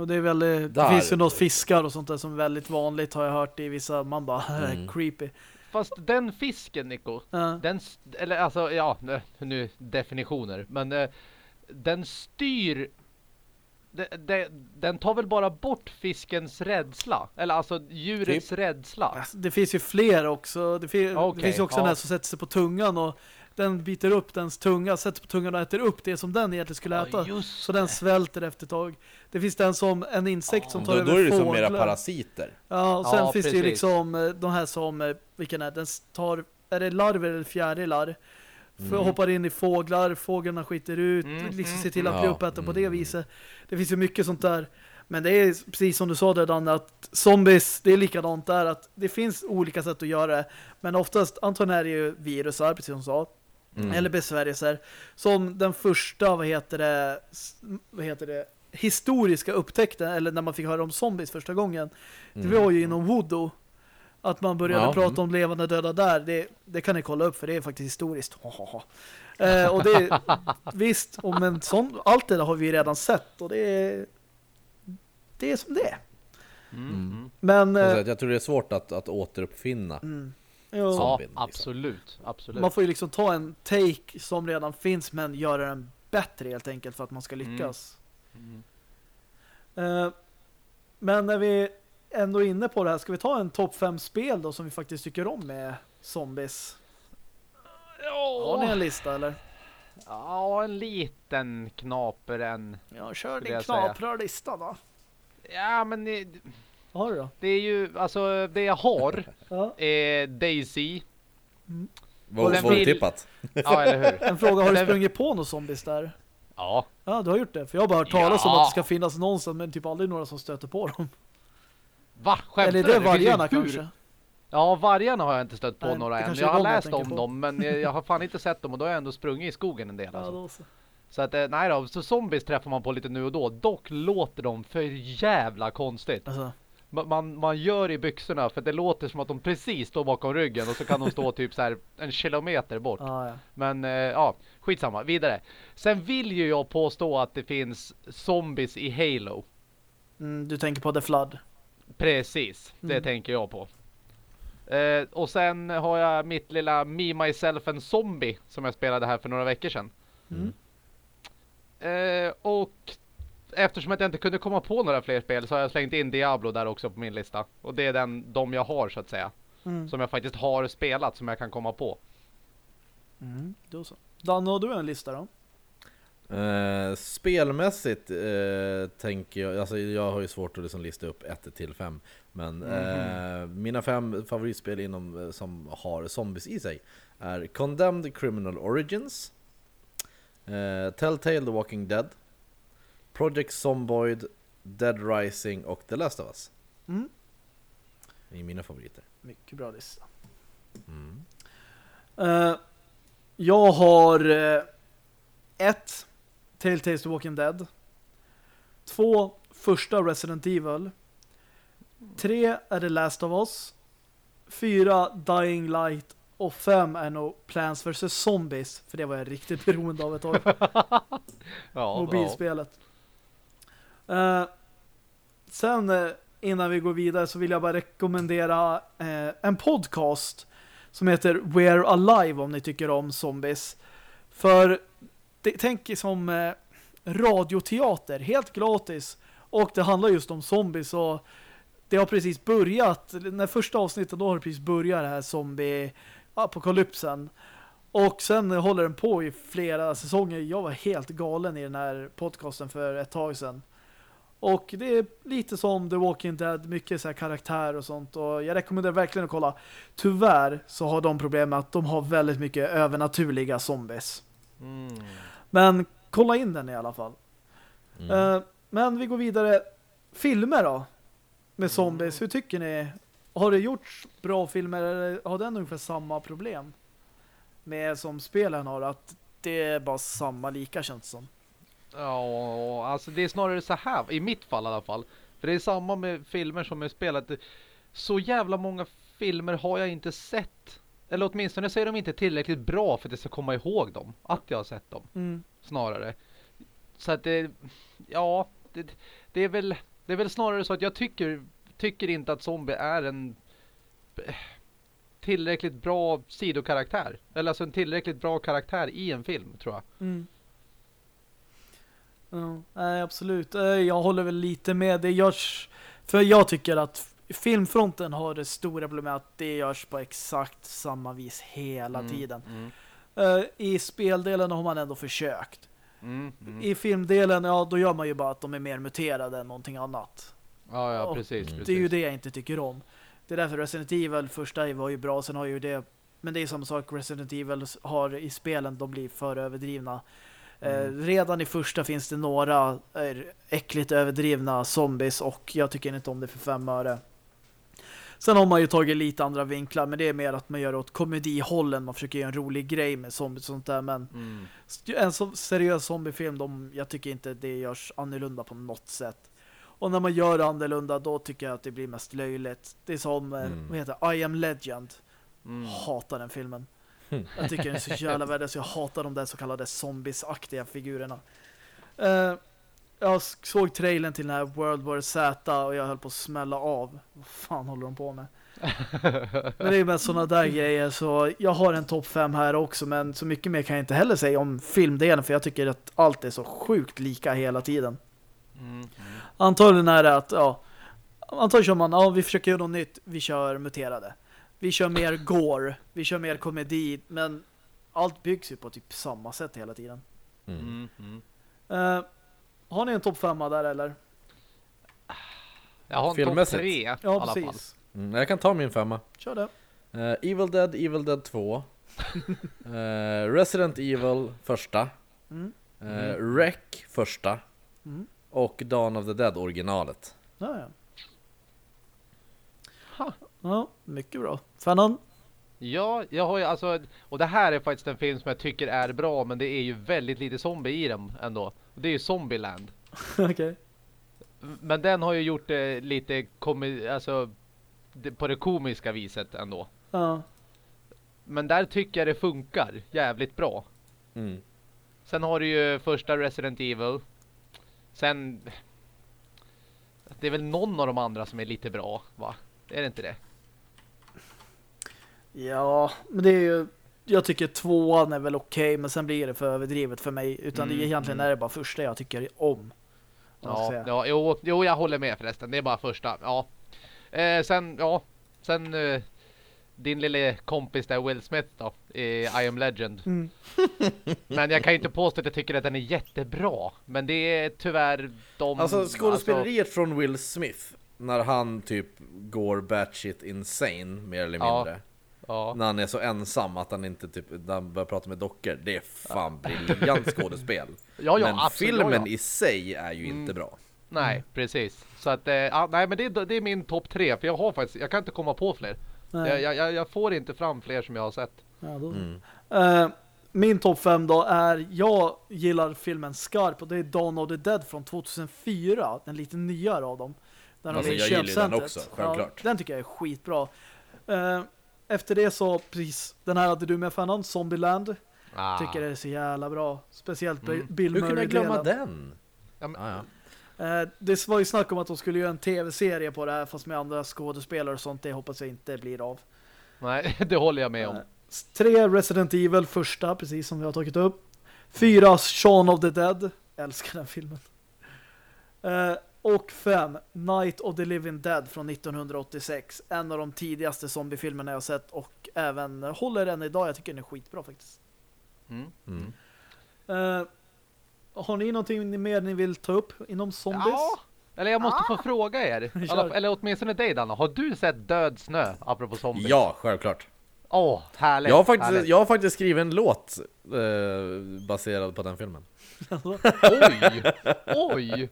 Och det är väldigt, det finns ju något fiskar och sånt där som är väldigt vanligt har jag hört i vissa, man bara, *laughs* Mm. creepy. Fast den fisken, Nico. Ja. Den, eller alltså, ja, nu- nu definitioner. Men eh, den styr... De, de, den tar väl bara bort fiskens rädsla? Eller alltså djurets rädsla? Alltså, det finns ju fler också. Det, fin- Okej, det finns ju också ja. den här som sätter sig på tungan och den biter upp dens tunga, sätter på tungan och äter upp det som den egentligen skulle äta. just så den svälter efter ett tag. Det finns den som en insekt som tar Då, över då är det fåglar. som mera parasiter Ja, och sen Ja, finns det ju precis. liksom eh, de här som, eh, vilken är det? den tar, är det larver eller fjärilar? För hoppar in i fåglar, fåglarna skiter ut, Mm, liksom mm, ser till att mm. bli Ja, uppäten på mm, det mm. viset. Det finns ju mycket sånt där. Men det är precis som du sa där Danne, att zombies, det är likadant där, att det finns olika sätt att göra det. Men oftast, antagligen är det ju virusar, precis som du sa. Mm. Eller besvärjelser. Som den första, vad heter det, vad heter det, historiska upptäckten, eller när man fick höra om zombies första gången. Det var ju inom voodoo. Att man började Ja. prata om levande döda där. Det, det kan ni kolla upp för det är faktiskt historiskt. eh, och det *laughs* visst, och men sån, allt det där har vi redan sett och det är det är som det är. Mm. Mm. Men eh, Jag tror det är svårt att, att återuppfinna mm, Ja, Zombien, liksom. absolut. absolut. man får ju liksom ta en take som redan finns men göra den bättre helt enkelt för att man ska lyckas. Mm. Eh, men när vi ändå är inne på det här, ska vi ta en topp 5 spel då som vi faktiskt tycker om med zombies? Har ni en lista eller? Ja, en liten knaper än. Ja, kör jag säga. lista då. Ja, men det, Vad har du då? det är ju, alltså det jag har *laughs* är Daisy. Vad den vad otippat *laughs* Ja, eller hur? En fråga, har du sprungit på några zombies där? Ja. Ja, du har gjort det. För jag har bara hört talas om Ja. att det ska finnas någonstans men typ aldrig några som stöter på dem. Va? Skämtar Eller är det ju vargarna kanske? Ja, vargarna har jag inte stött på Nej, det några än. Jag har jag läst tänker om på. dem, men jag, jag har fan inte sett dem och då har jag ändå sprungit i skogen en del. Ja, Alltså. så. Så att, eh, nej då, så zombies träffar man på lite nu och då. Dock låter de för jävla konstigt. Alltså, Man, man gör i byxorna för det låter som att de precis står bakom ryggen och så kan de stå *laughs* typ så här en kilometer bort. ja, ja. Men eh, ja, skitsamma, vidare. Sen vill ju jag påstå att det finns zombies i Halo. Mm, du tänker på The Flood. Precis, det Mm. tänker jag på. Eh, och sen har jag mitt lilla Me, Myself and Zombie som jag spelade här för några veckor sedan. Mm. Eh, och eftersom att jag inte kunde komma på några fler spel så har jag slängt in Diablo där också på min lista. Och det är den, de jag har så att säga. Mm. Som jag faktiskt har spelat som jag kan komma på. Mm. Då så. Danne, har du en lista då? Eh, spelmässigt eh, tänker jag, alltså jag har ju svårt att liksom lista upp 1 till 5 Men eh, mina fem favoritspel inom, eh, som har zombies i sig är Condemned Criminal Origins eh, Telltale The Walking Dead Project Zomboid Dead Rising och The Last of Us Mm. Det är mina favoriter Mycket bra lista. mm. Eh, jag har eh, ett Telltales The Walking Dead. Två första Resident Evil. Tre är The Last of Us. Fyra Dying Light. Och fem är nog Plants vs. Zombies. För det var jag riktigt *laughs* beroende av ett tag. *laughs* Ja, mobilspelet. Eh, sen eh, innan vi går vidare så vill jag bara rekommendera eh, en podcast som heter We're Alive om ni tycker om zombies. För det, tänk som eh, radioteater, helt gratis. Och det handlar just om zombies och det har precis börjat, när första avsnittet då har det precis börjat det här zombie-apokalypsen. Och sen håller den på i flera säsonger. Jag var helt galen i den här podcasten för ett tag sedan. Och det är lite som The Walking Dead, mycket så här karaktär och sånt. Och jag rekommenderar verkligen att kolla. Tyvärr så har de problem med att de har väldigt mycket övernaturliga zombies. Mm. Men kolla in den i alla fall. Mm. Eh, men vi går vidare. Filmer då? Med zombies. Hur tycker ni? Har det gjorts bra filmer eller har den ungefär samma problem? Med som spelen har att det är bara samma lika känns som. Ja, alltså det är snarare så här, i mitt fall i alla fall. För det är samma med filmer som med spel. Att så jävla många filmer har jag inte sett. Eller åtminstone så är de inte tillräckligt bra för att jag ska komma ihåg dem. Att jag har sett dem, Mm. snarare. Så att det, ja, det, det är väl det är väl snarare så att jag tycker, tycker inte att zombie är en eh, tillräckligt bra sidokaraktär. Eller alltså en tillräckligt bra karaktär i en film, tror jag. Mm. Ja, nej, absolut. Eh, Jag håller väl lite med. Det görs... För jag tycker att filmfronten har det stora problemet att det görs på exakt samma vis hela Mm, tiden. Mm, Eh, I speldelen har man ändå försökt. mm, mm. I filmdelen, ja, då gör man ju bara att de är mer muterade än någonting annat. Ja, ja, Och precis, det är precis. Det är ju det jag inte tycker om. Det är därför Resident Evil första var ju bra, sen har ju det men det är samma sak Resident Evil har i spelen, de blir för överdrivna. Eh, redan i första finns det några eh, äckligt överdrivna zombies och jag tycker inte om det för fem öre. Sen har man ju tagit lite andra vinklar, men det är mer att man gör åt komedihållen, man försöker göra en rolig grej med zombies och sånt där, men Mm. en så seriös zombiefilm, de, jag tycker inte det görs annorlunda på något sätt. Och när man gör det annorlunda, då tycker jag att det blir mest löjligt. Det är som, eh, Mm. vad heter det? I am legend. Mm. Hatar den filmen. Jag tycker den är så *laughs* jävla värdelös. Jag hatar de där så kallade zombies-aktiga figurerna. Eh, jag såg trailern till den här World War Z och jag höll på att smälla av. Vad fan håller de på med? *laughs* Men det är med sådana där grejer så jag har en topp 5 här också men så mycket mer kan jag inte heller säga om filmdelen för jag tycker att allt är så sjukt lika hela tiden. Mm. Mm. Antagligen är det att ja, antagligen kör man, ja vi försöker göra något nytt, vi kör muterade. Vi kör mer gore, vi kör mer komedi men allt byggs ju på typ samma sätt hela tiden. Mm. Mm. Eh, har ni en topp 5 där eller? Jag har en topp tre Ja, alla fall. precis. Mm, jag kan ta min femma Kör det. Eh, Evil Dead, Evil Dead 2 *laughs* Eh, Resident Evil första Mm. uh, Rec första Mm. Och Dawn of the Dead originalet Ja, ja. Mycket bra. Fanon? Ja, jag har ju alltså, och det här är faktiskt en film som jag tycker är bra, men det är ju väldigt lite zombie i den ändå. Och Det är ju Zombieland. *laughs* Okej. Men den har ju gjort det lite komi alltså, det, på det komiska viset ändå. Ja. Men där tycker jag det funkar jävligt bra. mm. Sen har du ju första Resident Evil. Sen... Det är väl någon av de andra som är lite bra, va? Är det inte det? Ja, men det är ju jag tycker tvåan är väl okej, men sen blir det för överdrivet för mig. Utan det Mm, är egentligen mm. är det bara första jag tycker om. Ja, ja jo, jo, jag håller med förresten. Det är bara första. Ja. Eh, sen, ja. Sen eh, din lille kompis där Will Smith då. I I am Legend. Mm. *laughs* Men jag kan ju inte påstå att jag tycker att den är jättebra. Men det är tyvärr de... Alltså skådespeleriet från Will Smith när han typ går batshit insane mer eller mindre. Ja. När han är så ensam att han inte typ, när han börjar prata med dockor. Det är fan briljant *laughs* skådespel. Ja, ja, Men absolut. filmen ja, ja. i sig är ju Mm. inte bra. Nej, precis. Så att, ja, nej men det, är- det är min topp tre. För jag har faktiskt, jag kan inte komma på fler. Nej. Jag, jag- jag, får inte fram fler som jag har sett. Ja, då. Mm. Eh, min topp fem då är, jag gillar filmen skarp och det är Dawn of the Dead från 2004, den lite nyare av dem. Den Alltså, jag gillar den också, självklart. Ja, den tycker jag är skitbra. Eh, efter det så, precis, den här hade du med Fanan, Zombieland. Ah. Tycker det är så jävla bra. Speciellt Mm. Bill Hur kunde jag glömma den? Ja, men- Ah, ja. Eh, det var ju snack om att de skulle göra en tv-serie på det här fast med andra skådespelare och sånt. Det hoppas jag inte blir av. Nej, *laughs* det håller jag med om. Eh, Tre Resident Evil, första, precis som vi har tagit upp. Fyra Shaun of the Dead. Älskar den filmen. Eh, och fem Night of the Living Dead från 1986. En av de tidigaste zombiefilmerna jag har sett och även håller den idag. Jag tycker den är skitbra faktiskt. Mm. Mm. Eh, har ni någonting mer ni vill ta upp inom zombies? Ja, eller jag måste få fråga er. *laughs* Alla, eller åtminstone dig Danna. Har du sett Död snö? Apropå zombies. ja, självklart. Åh, härligt. Jag har faktiskt, härligt. jag har faktiskt skrivit en låt eh, baserad på den filmen. *laughs* Oj, oj.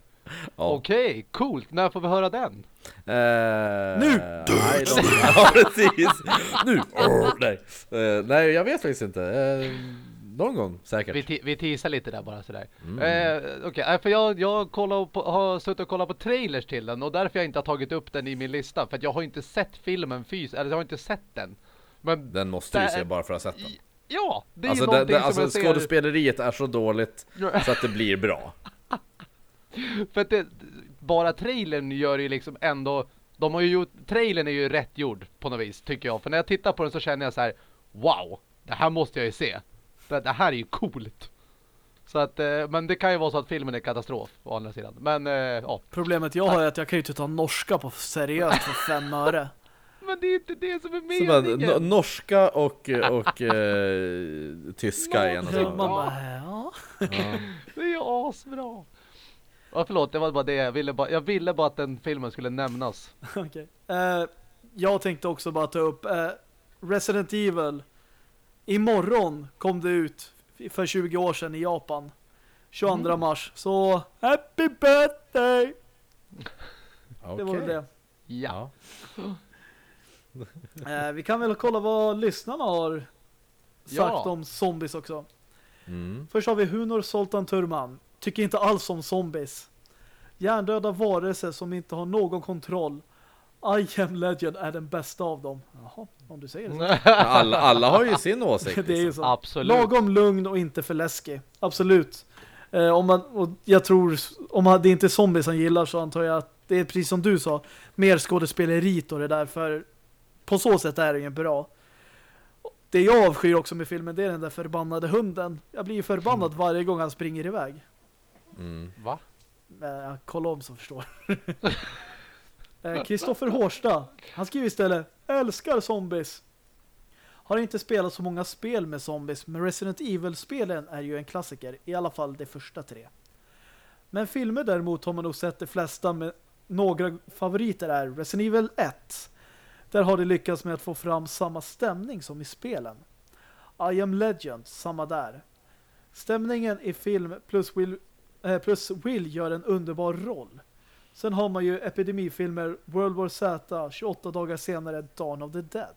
Ja. Okej, coolt. När får vi höra den? Eh, Nu! Nej, *laughs* de, *laughs* ja, precis. Nu! Åh, nej. Eh, nej, jag vet faktiskt inte. Eh, någon gång säkert. Vi, ti- vi teasar lite där bara sådär. Mm. Eh, Okej, eh, för jag, jag kollar på, har suttit och kollat på trailers till den och därför jag inte har tagit upp den i min lista. För att jag har inte sett filmen fys, eller jag har inte sett den. Men Den måste du Där- se bara för att ha sett den. ja, det är Alltså, ju det, någonting det, som alltså jag ser. skådespeleriet är så dåligt så att det blir bra. *laughs* *laughs* För att det, bara trailern gör ju liksom ändå De har ju gjort, trailern är ju rätt gjord på något vis tycker jag. För när jag tittar på den så känner jag så här: Wow, det här måste jag ju se. För det här är ju coolt. Så att, eh, men det kan ju vara så att filmen är katastrof Å andra sidan, men eh, ja. Problemet jag har är att jag kan ju inte ta norska på seriöst för fem öre. *laughs* Men det är inte det som är Så meningen. no, norska och, och eh, tyska *laughs* i en och Ja, Man bara, ja. Ja. Det är ju asbra Ja förlåt, det var bara det jag ville bara, jag ville bara att den filmen skulle nämnas *laughs* Okej. Eh, jag tänkte också bara ta upp eh, Resident Evil. Imorgon kom det ut för 20 år sedan i Japan. 22 Mm. mars. Så happy birthday! *laughs* Det var det. Ja. *laughs* Eh, vi kan väl kolla vad lyssnarna har sagt Ja. om zombies också. Mm. Först har vi Hunor Soltan Turman. Tycker inte alls om zombies. Hjärndöda varelser som inte har någon kontroll. I am Legend är den bästa av dem. Jaha, om du säger det så. *laughs* Alla, alla har ju sin åsikt. *laughs* det är ju Liksom. så. absolut Lagom lugn och inte för läskig. Absolut. Eh, om man, och jag tror, om man, det är inte zombies han gillar så antar jag att det är precis som du sa, mer skådespelerit och det där för på så sätt är det ju bra. Det jag avskyr också med filmen det är den där förbannade hunden. Jag blir ju förbannad varje gång han springer iväg. Mm. Va? Eh, kolla om så förstår. *laughs* Eh, Kristoffer Hårsta, han skriver istället älskar zombies. Har inte spelat så många spel med zombies, men Resident Evil-spelen är ju en klassiker, i alla fall de första tre. Men filmer däremot har man nog sett de flesta med några favoriter är Resident Evil 1. Där har de lyckats med att få fram samma stämning som i spelen. I am Legend, samma där. Stämningen i film plus Will, eh, plus Will gör en underbar roll. Sen har man ju epidemifilmer World War Z, 28 dagar senare Dawn of the Dead.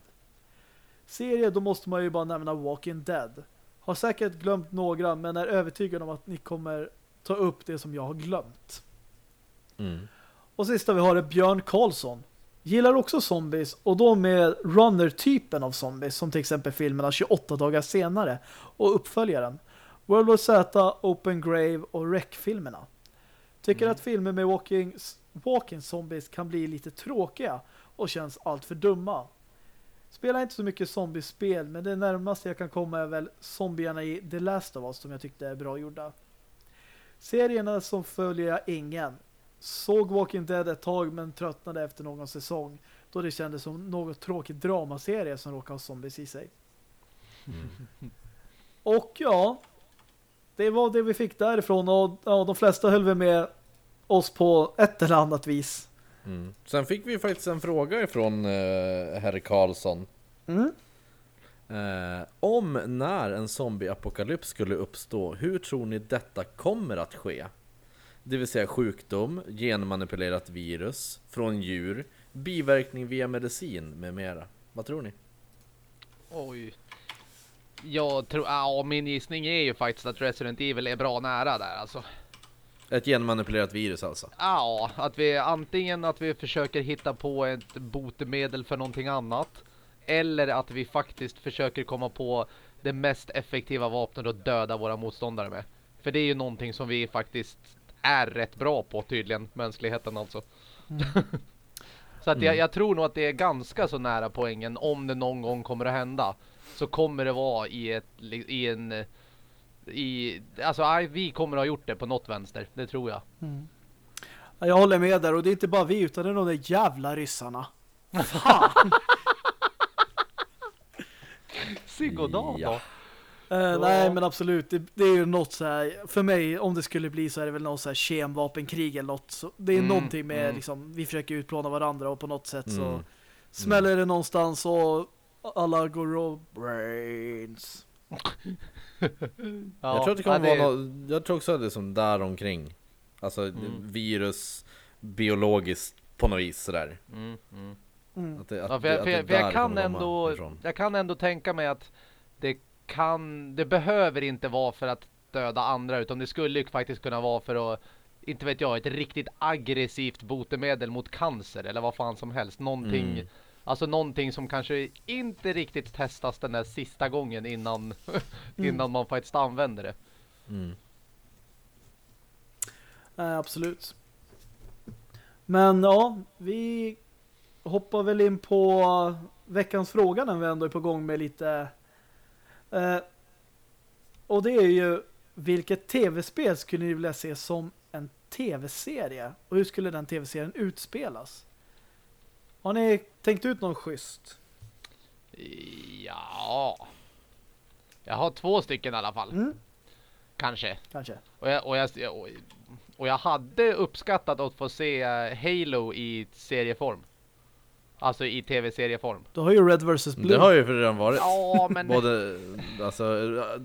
Serie, då måste man ju bara nämna Walking Dead. Har säkert glömt några men är övertygad om att ni kommer ta upp det som jag har glömt. Mm. Och sista vi har är Björn Karlsson. Gillar också zombies och då med runner-typen av zombies som till exempel filmerna 28 dagar senare och uppföljaren. World War Z, Open Grave och Wreck-filmerna. Tycker att filmer med walking, walking zombies kan bli lite tråkiga och känns allt för dumma. Spelar inte så mycket zombiespel, men det närmaste jag kan komma är väl zombierna i The Last of Us som jag tyckte är bra gjorda. Serierna som följer jag ingen. Såg Walking Dead ett tag men tröttnade efter någon säsong då det kändes som något tråkigt dramaserie som råkar ha zombies i sig. Och ja, det var det vi fick därifrån och ja, de flesta höll vi med oss på ett eller annat vis. Mm. Sen fick vi faktiskt en fråga ifrån uh, herr Karlsson. Mm. Eh, om när en zombieapokalyps skulle uppstå, hur tror ni detta kommer att ske? Det vill säga sjukdom, genmanipulerat virus, från djur, biverkning via medicin med mera. Vad tror ni? Oj. Jag tror, ja min gissning är ju faktiskt att Resident Evil är bra nära där alltså. Ett genmanipulerat virus alltså? Ja, att vi antingen att vi försöker hitta på ett botemedel för någonting annat. Eller att vi faktiskt försöker komma på det mest effektiva vapnet att döda våra motståndare med. För det är ju någonting som vi faktiskt är rätt bra på tydligen, mänskligheten alltså. Mm. *laughs* så att jag, Mm. jag tror nog att det är ganska så nära poängen om det någon gång kommer att hända. Så kommer det vara i ett i en i alltså vi kommer att ha gjort det på något vänster, det tror jag. Ja, Jag håller med där och det är inte bara vi utan det är de där jävla ryssarna. Fan! *laughs* Ja. då? Eh, Nej men absolut, det, det är ju något så här, för mig om det skulle bli så är det väl något så här kemvapenkrig eller något. Så det är Mm, någonting med mm. liksom, vi försöker utplåna varandra och på något sätt så Mm. smäller det någonstans och alla går och brains. *laughs* Ja, jag tror att det ja, kommer vara något, jag tror också att det är som där omkring. Alltså Mm. virus, biologiskt på något vis sådär. Mm, mm. Mm. Att det, att Ja, för det- jag, att för det jag, för jag där kan ändå ifrån. jag kan ändå tänka mig att det kan det behöver inte vara för att döda andra utan det skulle ju faktiskt kunna vara för att inte vet jag, ett riktigt aggressivt botemedel mot cancer eller vad fan som helst. Någonting Mm. Alltså någonting som kanske inte riktigt testas den där sista gången innan *laughs* innan man faktiskt använder det. Mm. Nej, absolut. Men ja, vi hoppar väl in på veckans fråga när vi ändå är på gång med lite eh, och det är ju vilket tv-spel skulle ni vilja se som en tv-serie? Och hur skulle den tv-serien utspelas? Har ni tänkt ut någon schysst? Ja. Jag har två stycken i alla fall. Mm, Kanske. kanske. Och jag, och, jag, och, jag hade uppskattat att få se eh, Halo i serieform. Alltså i tv-serieform. Du har ju Red vs. Blue. Det har ju för redan varit. Ja, men... Både, alltså,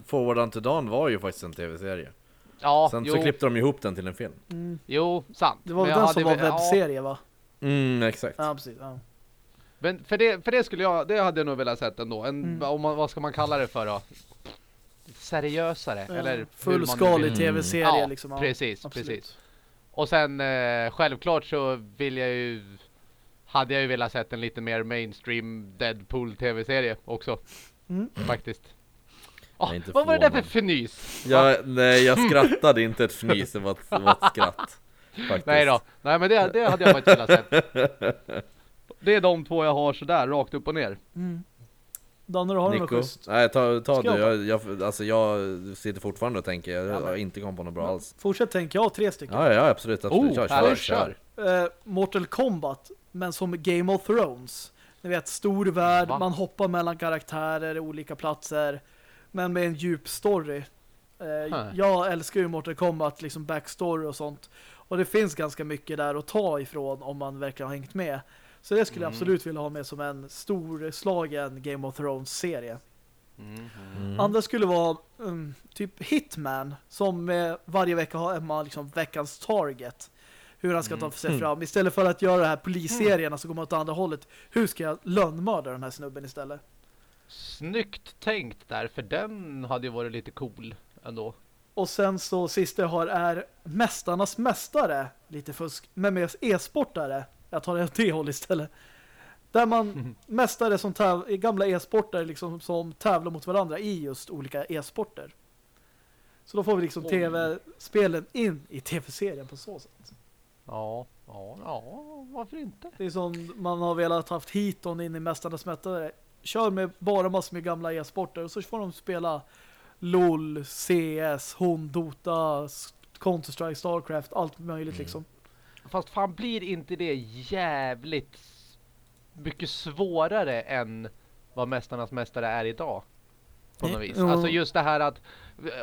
Forward Unto Dawn var ju faktiskt en tv-serie. ja, Sen jo, så klippte de ihop den till en film. Mm, jo, sant. det var väl den som var väl- ja, webbserie va? Mm, exakt. Ja, precis. Ja. Men för det, för det skulle jag, det hade jag nog velat sett ändå. En, Mm. om man, vad ska man kalla det för då? Seriösare, eller man nu Fullskalig vill- tv-serie Ja, liksom. Ja, precis, absolut. precis. Och sen eh, självklart så vill jag ju hade jag ju velat sett en lite mer mainstream Deadpool tv-serie också. Mm. Faktiskt. Oh, inte vad var det där för fnys? Jag, nej, jag skrattade inte ett fnys, det var ett, det var ett skratt. Faktiskt. Nej då. Nej men det, det hade jag faktiskt velat sett. *laughs* Det är de två jag har sådär rakt upp och ner. Mm. Danne, du har du något Nico? schysst? Nej, ta, ta du. jag Jag, alltså jag sitter fortfarande och tänker, jag har inte kommit på något bra alls. Fortsätt tänka, jag har tre stycken. Ja, ja absolut, absolut. Oh, kör, kör, kör. kör. Eh, Mortal Kombat, men som Game of Thrones. Ni vet, stor värld, Va? man hoppar mellan karaktärer, olika platser, men med en djup story. Huh. Jag älskar ju Mortal Kombat, liksom backstory och sånt. Och det finns ganska mycket där att ta ifrån om man verkligen har hängt med. Så det skulle jag Mm. absolut vilja ha med som en storslagen Game of Thrones-serie. Mm. Mm. Andra skulle vara um, typ Hitman som eh, varje vecka har man liksom veckans target. Hur han ska ta sig Mm. fram. Istället för att göra det här polisserierna så går man åt andra hållet. Hur ska jag lönnmörda den här snubben istället? Snyggt tänkt där, för den hade ju varit lite cool ändå. Och sen så sista jag har är Mästarnas mästare. Lite fusk. Men med e-sportare. Jag tar det åt det håll istället. Där man *laughs* mästare som täv gamla e-sportare liksom som tävlar mot varandra i just olika e-sporter. Så då får vi liksom tv-spelen in i tv-serien på så sätt. Ja, ja, ja, varför inte? Det är som man har velat haft Heaton in i Mästarnas mästare, kör med bara massor med gamla e-sporter och så får de spela LOL, CS, Hon, Dota, Counter-Strike, Starcraft, allt möjligt Mm. liksom. Fast fan blir inte det jävligt mycket svårare än vad Mästarnas Mästare är idag? På något vis. jo. Alltså just det här att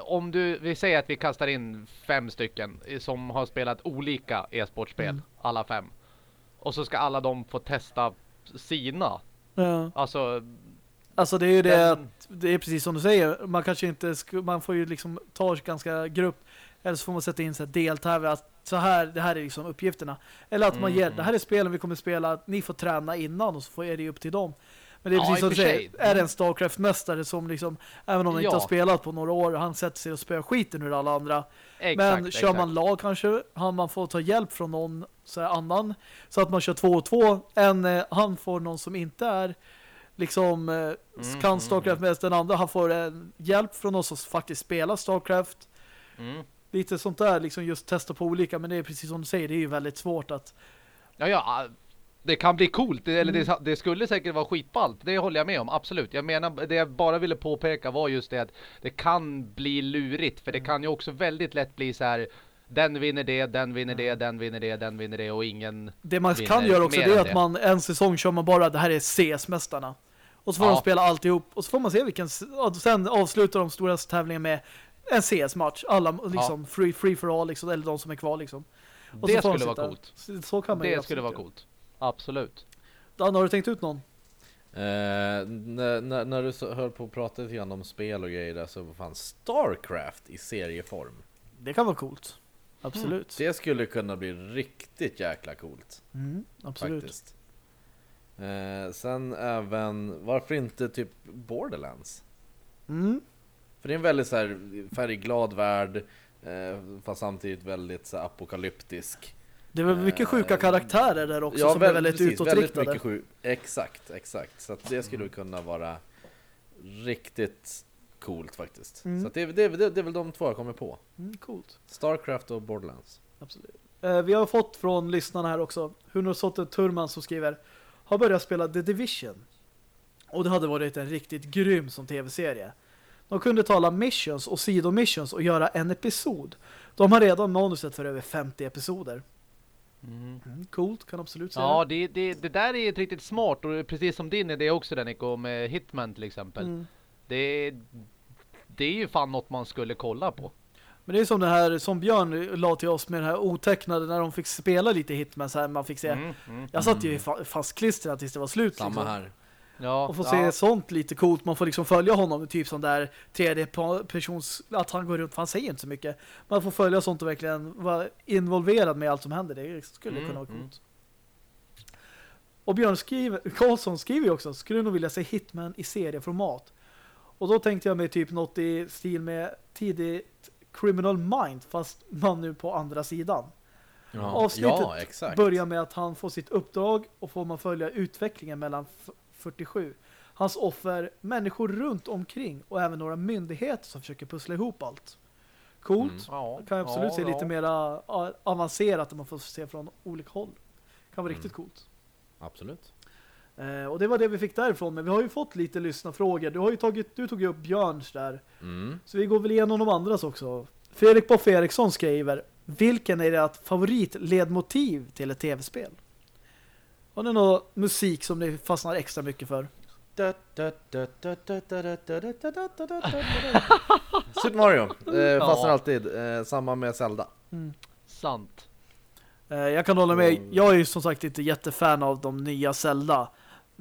om du, vi säger att vi kastar in fem stycken eh, som har spelat olika e-sportspel, Mm. alla fem. Och så ska alla de få testa sina. Ja. Alltså, Alltså det är ju det den- att det är precis som du säger. Man kanske inte man får ju liksom ta ganska grupp eller så får man sätta in så här deltävlar att så här det här är liksom uppgifterna. Eller att man Mm, ger mm. det här är spelen vi kommer spela att ni får träna innan och så får är det upp till dem. Men det är precis som du säger. Är det en Starcraft-mästare som liksom även om han inte Ja. har spelat på några år han sätter sig och spöar skiten ur alla andra. exakt, Men kör exakt. man lag kanske har man får ta hjälp från någon så här, annan så att man kör två och två. En eh, han får någon som inte är liksom eh, Mm, kan mm, Starcraft med den andra han får en hjälp från någon som faktiskt spelar Starcraft. Mm. Lite sånt där liksom just testa på olika men det är precis som du säger det är ju väldigt svårt att Ja, ja, det kan bli coolt, det- eller Mm. det, det skulle säkert vara skitballt, det håller jag med om, absolut. Jag menar, det jag bara ville påpeka var just det att det kan bli lurigt, för det Mm. kan ju också väldigt lätt bli så här. Den vinner det, den vinner det, den vinner det, den vinner det och ingen... det man kan göra också det är att det. man en säsong kör man bara det här är CS-mästarna. Och så får Ja. de spela alltihop och så får man se vilken och sen avslutar de stora tävlingen med en CS-match. Alla liksom free, free for all liksom, eller de som är kvar liksom. Och så det skulle vara coolt. Så, så kan man Det skulle vara coolt. Absolut. Dan, har du tänkt ut någon? Eh, när, när, när du höll på att prata lite grann om spel och grejer där så fanns Starcraft i serieform. Det kan vara coolt. Absolut. Det skulle kunna bli riktigt jäkla coolt Mm, absolut. faktiskt. Eh, sen även, varför inte typ Borderlands? Mm. För det är en väldigt så här färgglad värld, eh, fast samtidigt väldigt så här, apokalyptisk. Det väl mycket sjuka Eh, karaktärer där också som är väl- väldigt precis, utåtriktade. mycket sju- Exakt, exakt. Så det skulle kunna vara riktigt coolt faktiskt. Mm. Så det, det, det, det är väl de två jag kommer på. Mm, coolt. Starcraft och Borderlands. Absolut. Eh, vi har fått från lyssnarna här också. Hunosotte Turman som skriver har börjat spela The Division. Och det hade varit en riktigt grym som tv-serie. De kunde tala missions och sidomissions och göra en episod. De har redan manuset för över 50 episoder. Mm, coolt, kan absolut säga. Ja, det, det, det där är ett riktigt smart och precis som din idé också där Nico med Hitman till exempel. Mm. Det, det är ju fan något man skulle kolla på. Men det är som det här som Björn la till oss med det här otecknade när de fick spela lite Hitman så här man fick se. Mm, mm. Jag satt ju fa- fastklistrad tills det var slut. Samma liksom. här. Ja, Och få ja. se sånt lite coolt. Man får liksom följa honom typ som där tredje pa- persons att han går runt, för han säger inte så mycket. Man får följa sånt och verkligen vara involverad med allt som händer. Det skulle Mm, kunna vara mm. coolt. Och Björn skriver, Karlsson skriver ju också, skulle nog vilja se Hitman i serieformat. Och då tänkte jag mig typ något i stil med tidigt Criminal Mind, fast man nu på andra sidan. Ja, Avsnittet ja exakt. Börjar med att han får sitt uppdrag och får man följa utvecklingen mellan f- 47. Hans offer, människor runt omkring och även några myndigheter som försöker pussla ihop allt. Coolt. Mm. Ja, Kan jag absolut ja, se ja. lite mer avancerat där man får se från olika håll. Kan vara Mm. riktigt coolt. Absolut. Eh, och det var det vi fick därifrån. Men vi har ju fått lite lyssnarfrågor. Du har ju tagit, du tog ju upp Björns där. Mm. Så vi går väl igenom de andras också. Fredrik Boff Eriksson skriver Vilken är ert favoritledmotiv till ett tv-spel? Har ni någon musik som ni fastnar extra mycket för? Super Mario, eh, fastnar Ja. alltid. Eh, samma med Zelda. Sant. Eh, jag kan hålla med. Jag är ju som sagt inte jättefan av de nya Zelda.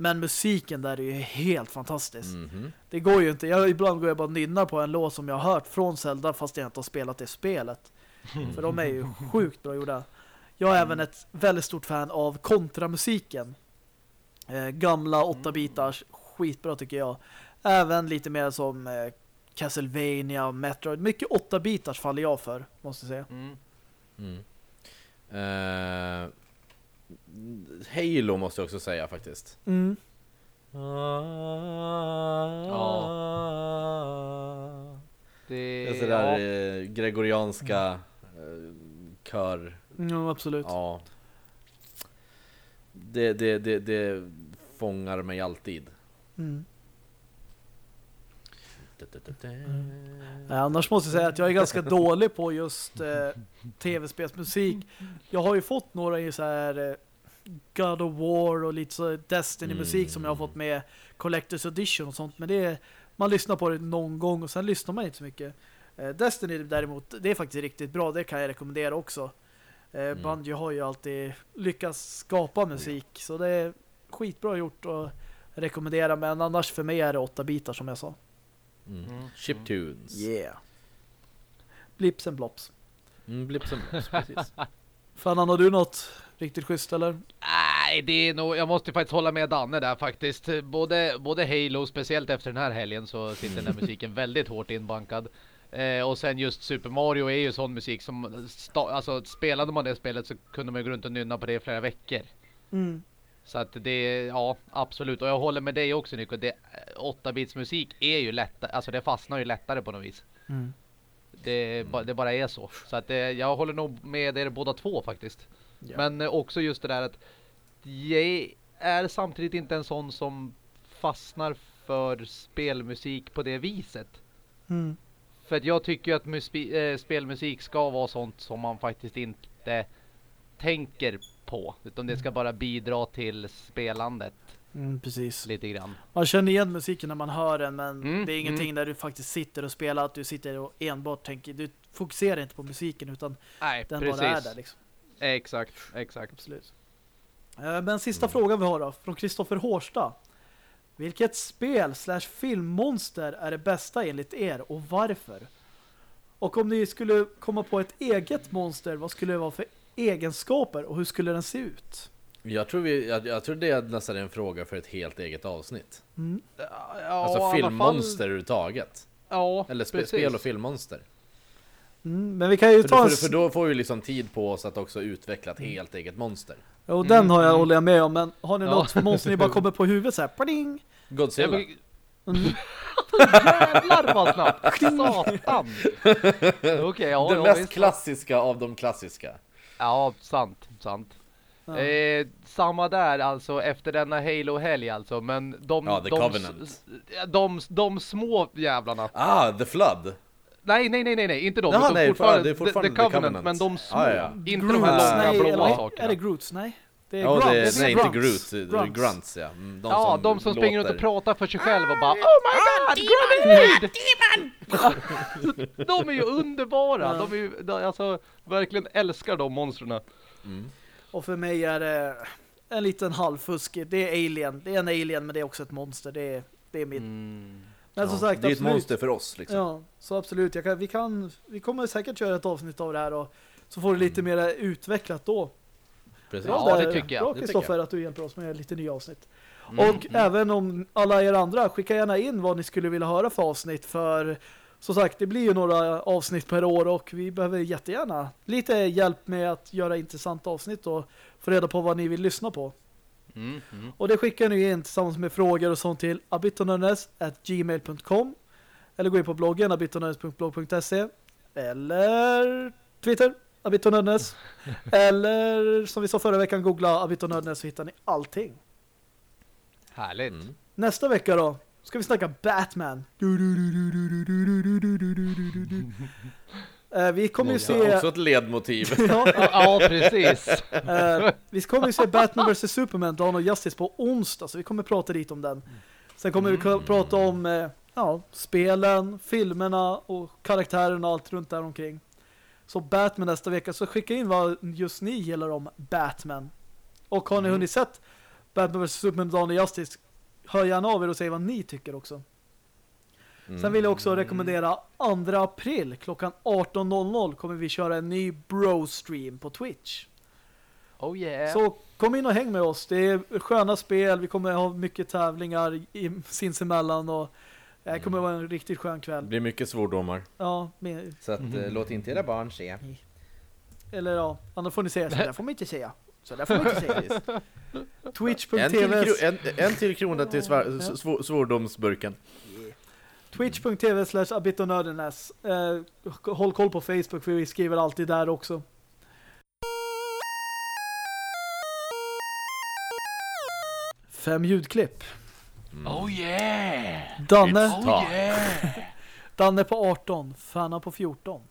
Men musiken där är ju helt fantastisk. Mhm. Det går ju inte. Jag, ibland går jag bara och nynnar på en låt som jag har hört från Zelda fast jag inte har spelat det spelet. *laughs* För de är ju sjukt bra gjorda. Jag är även ett väldigt stort fan av kontramusiken. Eh, gamla 8-bitars. Skitbra tycker jag. Även lite mer som eh, Castlevania och Metroid. Mycket 8-bitars faller jag för, måste jag säga. Mm. Mm. Halo måste jag också säga faktiskt. Mm. Det, Det är sådär eh, gregorianska eh, kör. Mm, absolut. Ja. Det, det, det, det fångar mig alltid. Mm. Nej, annars måste jag säga att jag är ganska dålig på just eh, tv-spelsmusik. Jag har ju fått några i så här eh, God of War och lite så Destiny-musik som jag har fått med Collector's Edition och sånt. Men det är, man lyssnar på det någon gång och sen lyssnar man inte så mycket. Eh, Destiny däremot, det är faktiskt riktigt bra. Det kan jag rekommendera också. Eh, Mm. Bungie har ju alltid lyckats skapa musik. Så det är skitbra gjort att rekommendera. Men annars för mig är det åtta bitar som jag sa. Mm. Mm. Chiptunes. Yeah. Blips and blops. Mm, Blips and Blops, precis. *laughs* Fan, har du något riktigt schysst eller? Nej, det är nog, jag måste faktiskt hålla med Danne där faktiskt. Både, både Halo, speciellt efter den här helgen så sitter den här *laughs* musiken väldigt hårt inbankad. Eh, och sen just Super Mario är ju sån musik som, sta, alltså spelade man det spelet så kunde man gå runt och nynna på det i flera veckor. Mm. Så att det, ja absolut. Och jag håller med dig också Nico, det 8-bits musik är ju lättare, alltså det fastnar ju lättare på något vis. Mm. Det, det bara är så. Så att det, jag håller nog med er båda två faktiskt. Ja. Men eh, också just det där att jag är samtidigt inte en sån som fastnar för spelmusik på det viset. Mm. För att jag tycker att eh, spelmusik ska vara sånt som man faktiskt inte tänker på. Utan det ska bara bidra till spelandet Mm, precis. lite grann. Man känner igen musiken när man hör den men Mm, det är ingenting mm. där du faktiskt sitter och spelar att du sitter och enbart tänker, du fokuserar inte på musiken utan Nej, den precis. bara är där liksom. Exakt, exakt. Absolut. Eh, Men sista Mm. frågan vi har då, från Kristoffer Hårsta. Vilket spel slash filmmonster är det bästa enligt er och varför? Och om ni skulle komma på ett eget monster, vad skulle det vara för egenskaper och hur skulle den se ut? Jag tror, vi, jag, jag tror det är nästan en fråga för ett helt eget avsnitt. Mm. Ja, alltså filmmonster fall- överhuvudtaget. Ja, Eller spe, precis. spel och filmmonster. Mm, men vi kan ju För, ta då- en... för, för då får vi liksom tid på oss att också utveckla ett helt eget monster. Jo, den har jag, Mm. håller jag med om, men har ni Ja. något monster ni bara *laughs* kommer på huvudet så här, pling! Godzilla. Mm. *laughs* Jävlar vad snabbt! *laughs* Satan! Okej, ja, det ja, mest visst. klassiska av de klassiska. Ja, sant, sant. Ja. Eh, samma där alltså efter denna Halo-helg alltså, men de, Ja, de, s- de, de små jävlarna. Ah, The Flood! Nej, nej, nej, nej, nej, inte de. Jaha, utan nej, fortfarande, det är fortfarande The, The Covenant, Covenant. men de små. Ah, ja. Inte de här Groots, långa nej, blåa eller, sakerna. är det Groots? Nej. Det är Ja, grunts. det är, nej inte grunts. Groot, Grunts. grunts, grunts ja. Mm, De ja, som de som springer runt och låter. pratar för sig själv och bara Oh my god, grenade! *laughs* de är ju underbara. Ja. De är ju, alltså, verkligen älskar de monstren. Mm. Och för mig är det en liten halvfuskig. Det är alien. Det är en alien men det är också ett monster. Det är, det är mitt. Mm. Men som Ja, sagt, det är ett absolut. monster för oss liksom. Ja, så absolut. Jag kan, vi, kan, vi kommer säkert köra ett avsnitt av det här och så får det lite mer utvecklat då. Precis. Ja, där. det tycker jag. Bra Kristoffer att du hjälper oss med lite nya avsnitt. Mm. Och även om alla er andra, skicka gärna in vad ni skulle vilja höra för avsnitt för som sagt, det blir ju några avsnitt per år och vi behöver jättegärna lite hjälp med att göra intressanta avsnitt och få reda på vad ni vill lyssna på. Mm, mm. Och det skickar ni in tillsammans med frågor och sånt till abitonörnes@gmail.com eller gå in på bloggen abitonörnes.blog.se eller Twitter abitonörnes *laughs* eller som vi sa förra veckan googla abitonörnes så hittar ni allting. Härligt. Mm. Nästa vecka då ska vi snacka Batman. *laughs* Eh, vi kommer ju Också, se också ett ledmotiv. *laughs* ja, Ja, precis. Eh, vi kommer ju se Batman vs Superman Dawn of Justice på onsdag så vi kommer prata lite om den. Sen kommer vi Mm. k- prata om eh, ja, spelen, filmerna och karaktärerna och allt runt där omkring. Så Batman nästa vecka så skicka in vad just ni gillar om Batman. Och har ni Mm. hunnit sett Batman vs Superman Dawn of Justice hör gärna av er och säg vad ni tycker också. Mm. Sen vill jag också rekommendera 2 april klockan 18.00 kommer vi köra en ny bro-stream på Twitch. Oh yeah. Så kom in och häng med oss. Det är sköna spel. Vi kommer ha mycket tävlingar i, sinsemellan och det kommer vara en riktigt skön Det kväll. blir mycket svordomar. Ja, med, Så att, eh, låt inte era barn se. eller ja, annars får ni säga så där får man inte säga. Så där får man inte säga. *laughs* En till, Twitch.tv kro- en, en till krona till svordomsburken. Twitch.tv slash abitonördenes. Eh, håll koll på Facebook för vi skriver alltid där också. Fem ljudklipp. Oh yeah! Danne. Oh *laughs* yeah! *laughs* Danne på 18, Fanna på 14.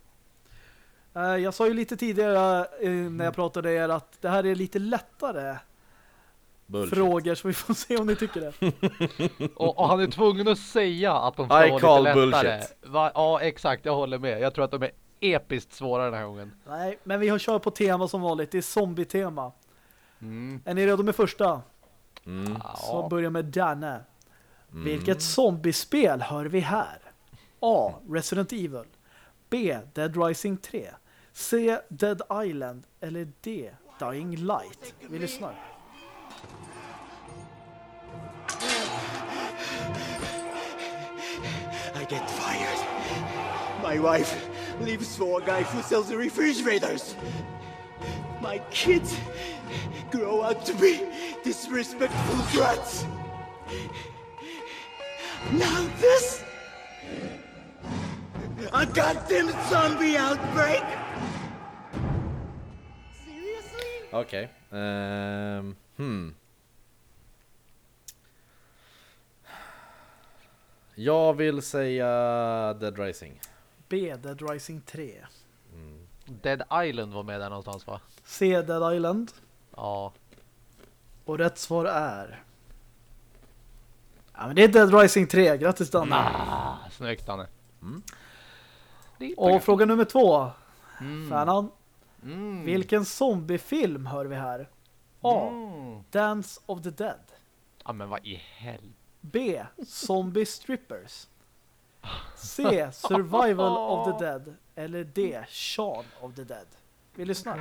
Eh, jag sa ju lite tidigare eh, när jag pratade er att det här är lite lättare Bullshit. frågor så vi får se om ni tycker det. *laughs* Och, och han är tvungen att säga att de ska I vara lite lättare. bullshit. Va? Ja, exakt. Jag håller med. Jag tror att de är episkt svåra den här gången. Nej, men vi har kört på tema som vanligt. Det är zombie-tema. Mm. Är ni redo med första? Mm. Så Ja. börjar med Danne. Vilket zombiespel hör vi här? A. Resident Evil. B. Dead Rising 3. C. Dead Island. Eller D. Dying Light. Vi lyssnar. Get fired. My wife leaves for a guy who sells refrigerators. My kids grow up to be disrespectful brats. Now this? A goddamn zombie outbreak? Seriously? Okej. Ehm, hmm. Jag vill säga Dead Rising. B. Dead Rising 3. Dead Island var med där någonstans va? C. Dead Island. Ja. Och rätt svar är... Ja, men det är Dead Rising 3. Grattis Danne. Ah, snyggt Danne. Mm. Och fråga nummer två. Mm. Fanan. Mm. Vilken zombiefilm hör vi här? A. Mm. Dance of the Dead. Ja men vad i helvete. B. Zombie Strippers. C. Survival of the Dead. Eller D. Shaun of the Dead. Vi lyssnar.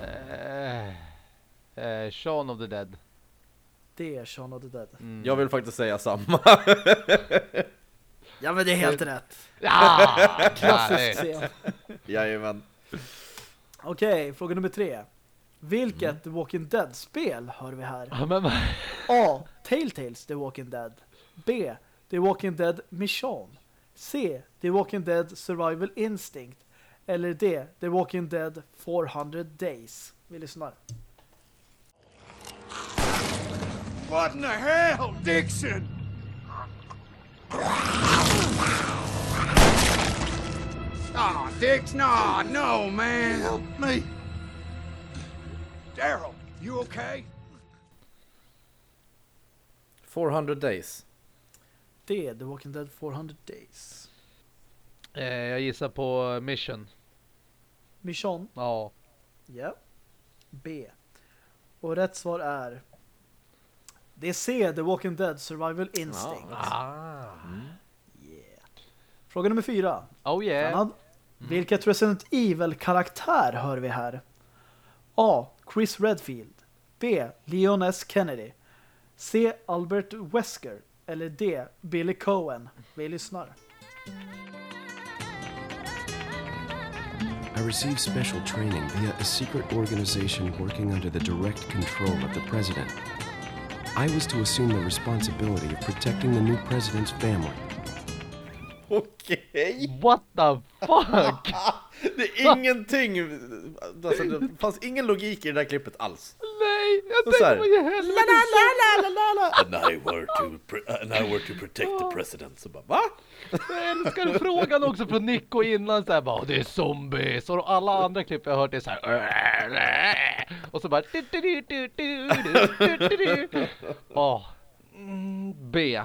Eh, eh, Shaun of the Dead. D. är Shaun of the Dead. Mm. Jag vill faktiskt säga samma. *laughs* Ja men det är helt rätt. Ja! *laughs* Klassisk scen. Jajamän. Okej, fråga nummer tre. Vilket The Walking Dead-spel hör vi här? Ja, men, A. Telltales The Walking Dead. B. The Walking Dead Mission. C. The Walking Dead Survival Instinct. Eller D. The Walking Dead 400 Days. Vi lyssnar. What in the hell, Dixon? Oh, Dix, no, no, man. Help me. Daryl, you okay? 400 days. D. The Walking Dead 400 Days. eh, jag gissar på Mission. Mission. Ja. Ja. B. Och rätt svar är det är C. The Walking Dead Survival Instinct. Ah. Yeah. Fråga nummer fyra. Oh yeah. Annan. Vilket Resident Evil-karaktär hör vi här? A. Chris Redfield. B. Leon S. Kennedy. C. Albert Wesker. Eller D. Billy Cohen. Vi lyssnar. I received special training via a secret organization working under the direct control of the president. I was to assume the responsibility of protecting the new president's family. *laughs* Okej. What the fuck? *laughs* Det är ingenting. Alltså, det fanns ingen logik i det där klippet alls. Nej, jag så tänkte vad i helvete. And I were to, and I were to protect the president. Så bara, va? Jag älskar frågan också från Nico innan så här bara, det är zombies och alla andra klipp jag har hört är så här och så bara du, du, du, du, du, du, du, du. Åh. *laughs* Mm, B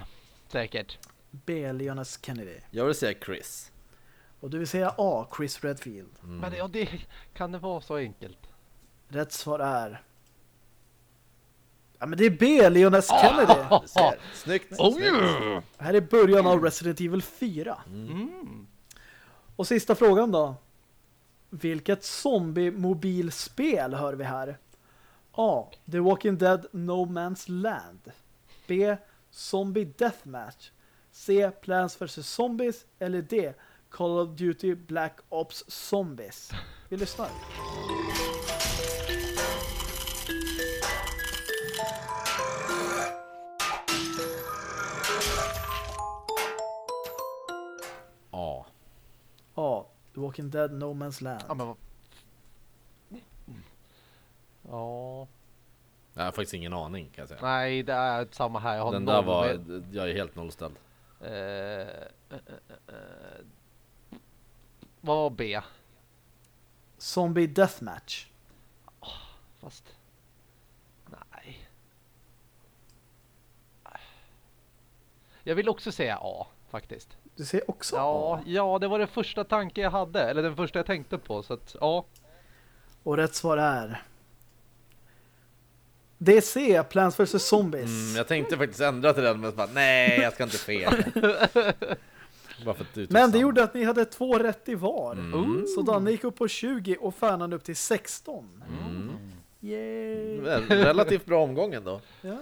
säkert. B. Leon S. Kennedy. Jag vill säga Chris. Och du vill säga A. Chris Redfield. Men ja, det kan det vara så enkelt. Rätt svar är... Ja, men det är B. Leon S. Kennedy. Snyggt. Oh snyggt. yeah! Här är början av Resident Evil 4. Mm. Och sista frågan då. Vilket zombie-mobilspel hör vi här? A. The Walking Dead No Man's Land. B. Zombie Deathmatch. C. Plants vs. Zombies. Eller D. Call of Duty Black Ops Zombies. Vi lyssnar. A. A. The Walking Dead, No Man's Land. Ja, men. Ja, Jag har faktiskt ingen aning kan jag säga. nej det är samma här. Jag har Den där var, med- jag är helt nollställd. Eh, eh, eh, vad var B? Zombie Deathmatch. Fast... Nej. Jag vill också säga A, faktiskt. Du ser också Ja, A. ja, det var den första tanken jag hade. Eller den första jag tänkte på. Så att, ja. Och rätt svar är... DC, Plants vs. Zombies. Mm, jag tänkte faktiskt ändra till den men bara, nej jag ska inte *laughs* fel. Men det gjorde att ni hade två rätt i var. Mm. Så Danne gick upp på 20 och Färnan upp till 16. Mm. Yay! Relativt bra omgång ändå. Ja.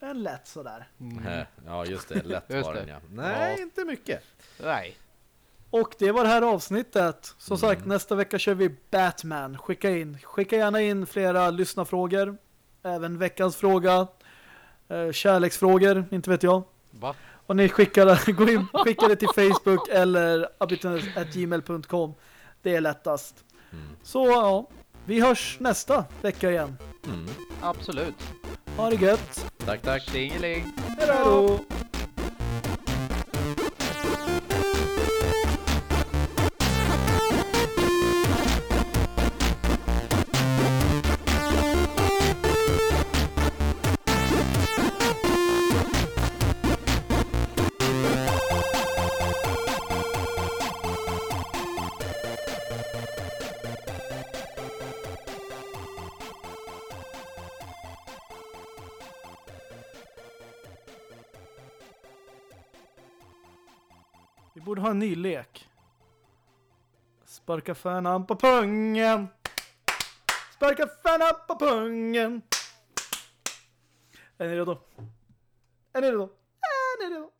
En lätt sådär. Eh, Ja just det, lätt Just var det. den ja. Nej, Ja. inte mycket. Nej. Och det var det här avsnittet. Som Mm. sagt, nästa vecka kör vi Batman. Skicka in. Skicka gärna in flera lyssnarfrågor. Även veckans fråga. Eh, kärleksfrågor, inte vet jag. Va? Och ni skickar, *laughs* gå in, skicka det till Facebook eller abitunus.gmail.com. Det är lättast. Mm. Så ja, vi hörs nästa vecka igen. Mm. Absolut. Ha det gött. Tack tack. Tjingeling. Hej då! Ha en ny lek. Sparka fanan på pungen. Sparka fanan på pungen. Är ni redo? Är ni redo? Är ni redo?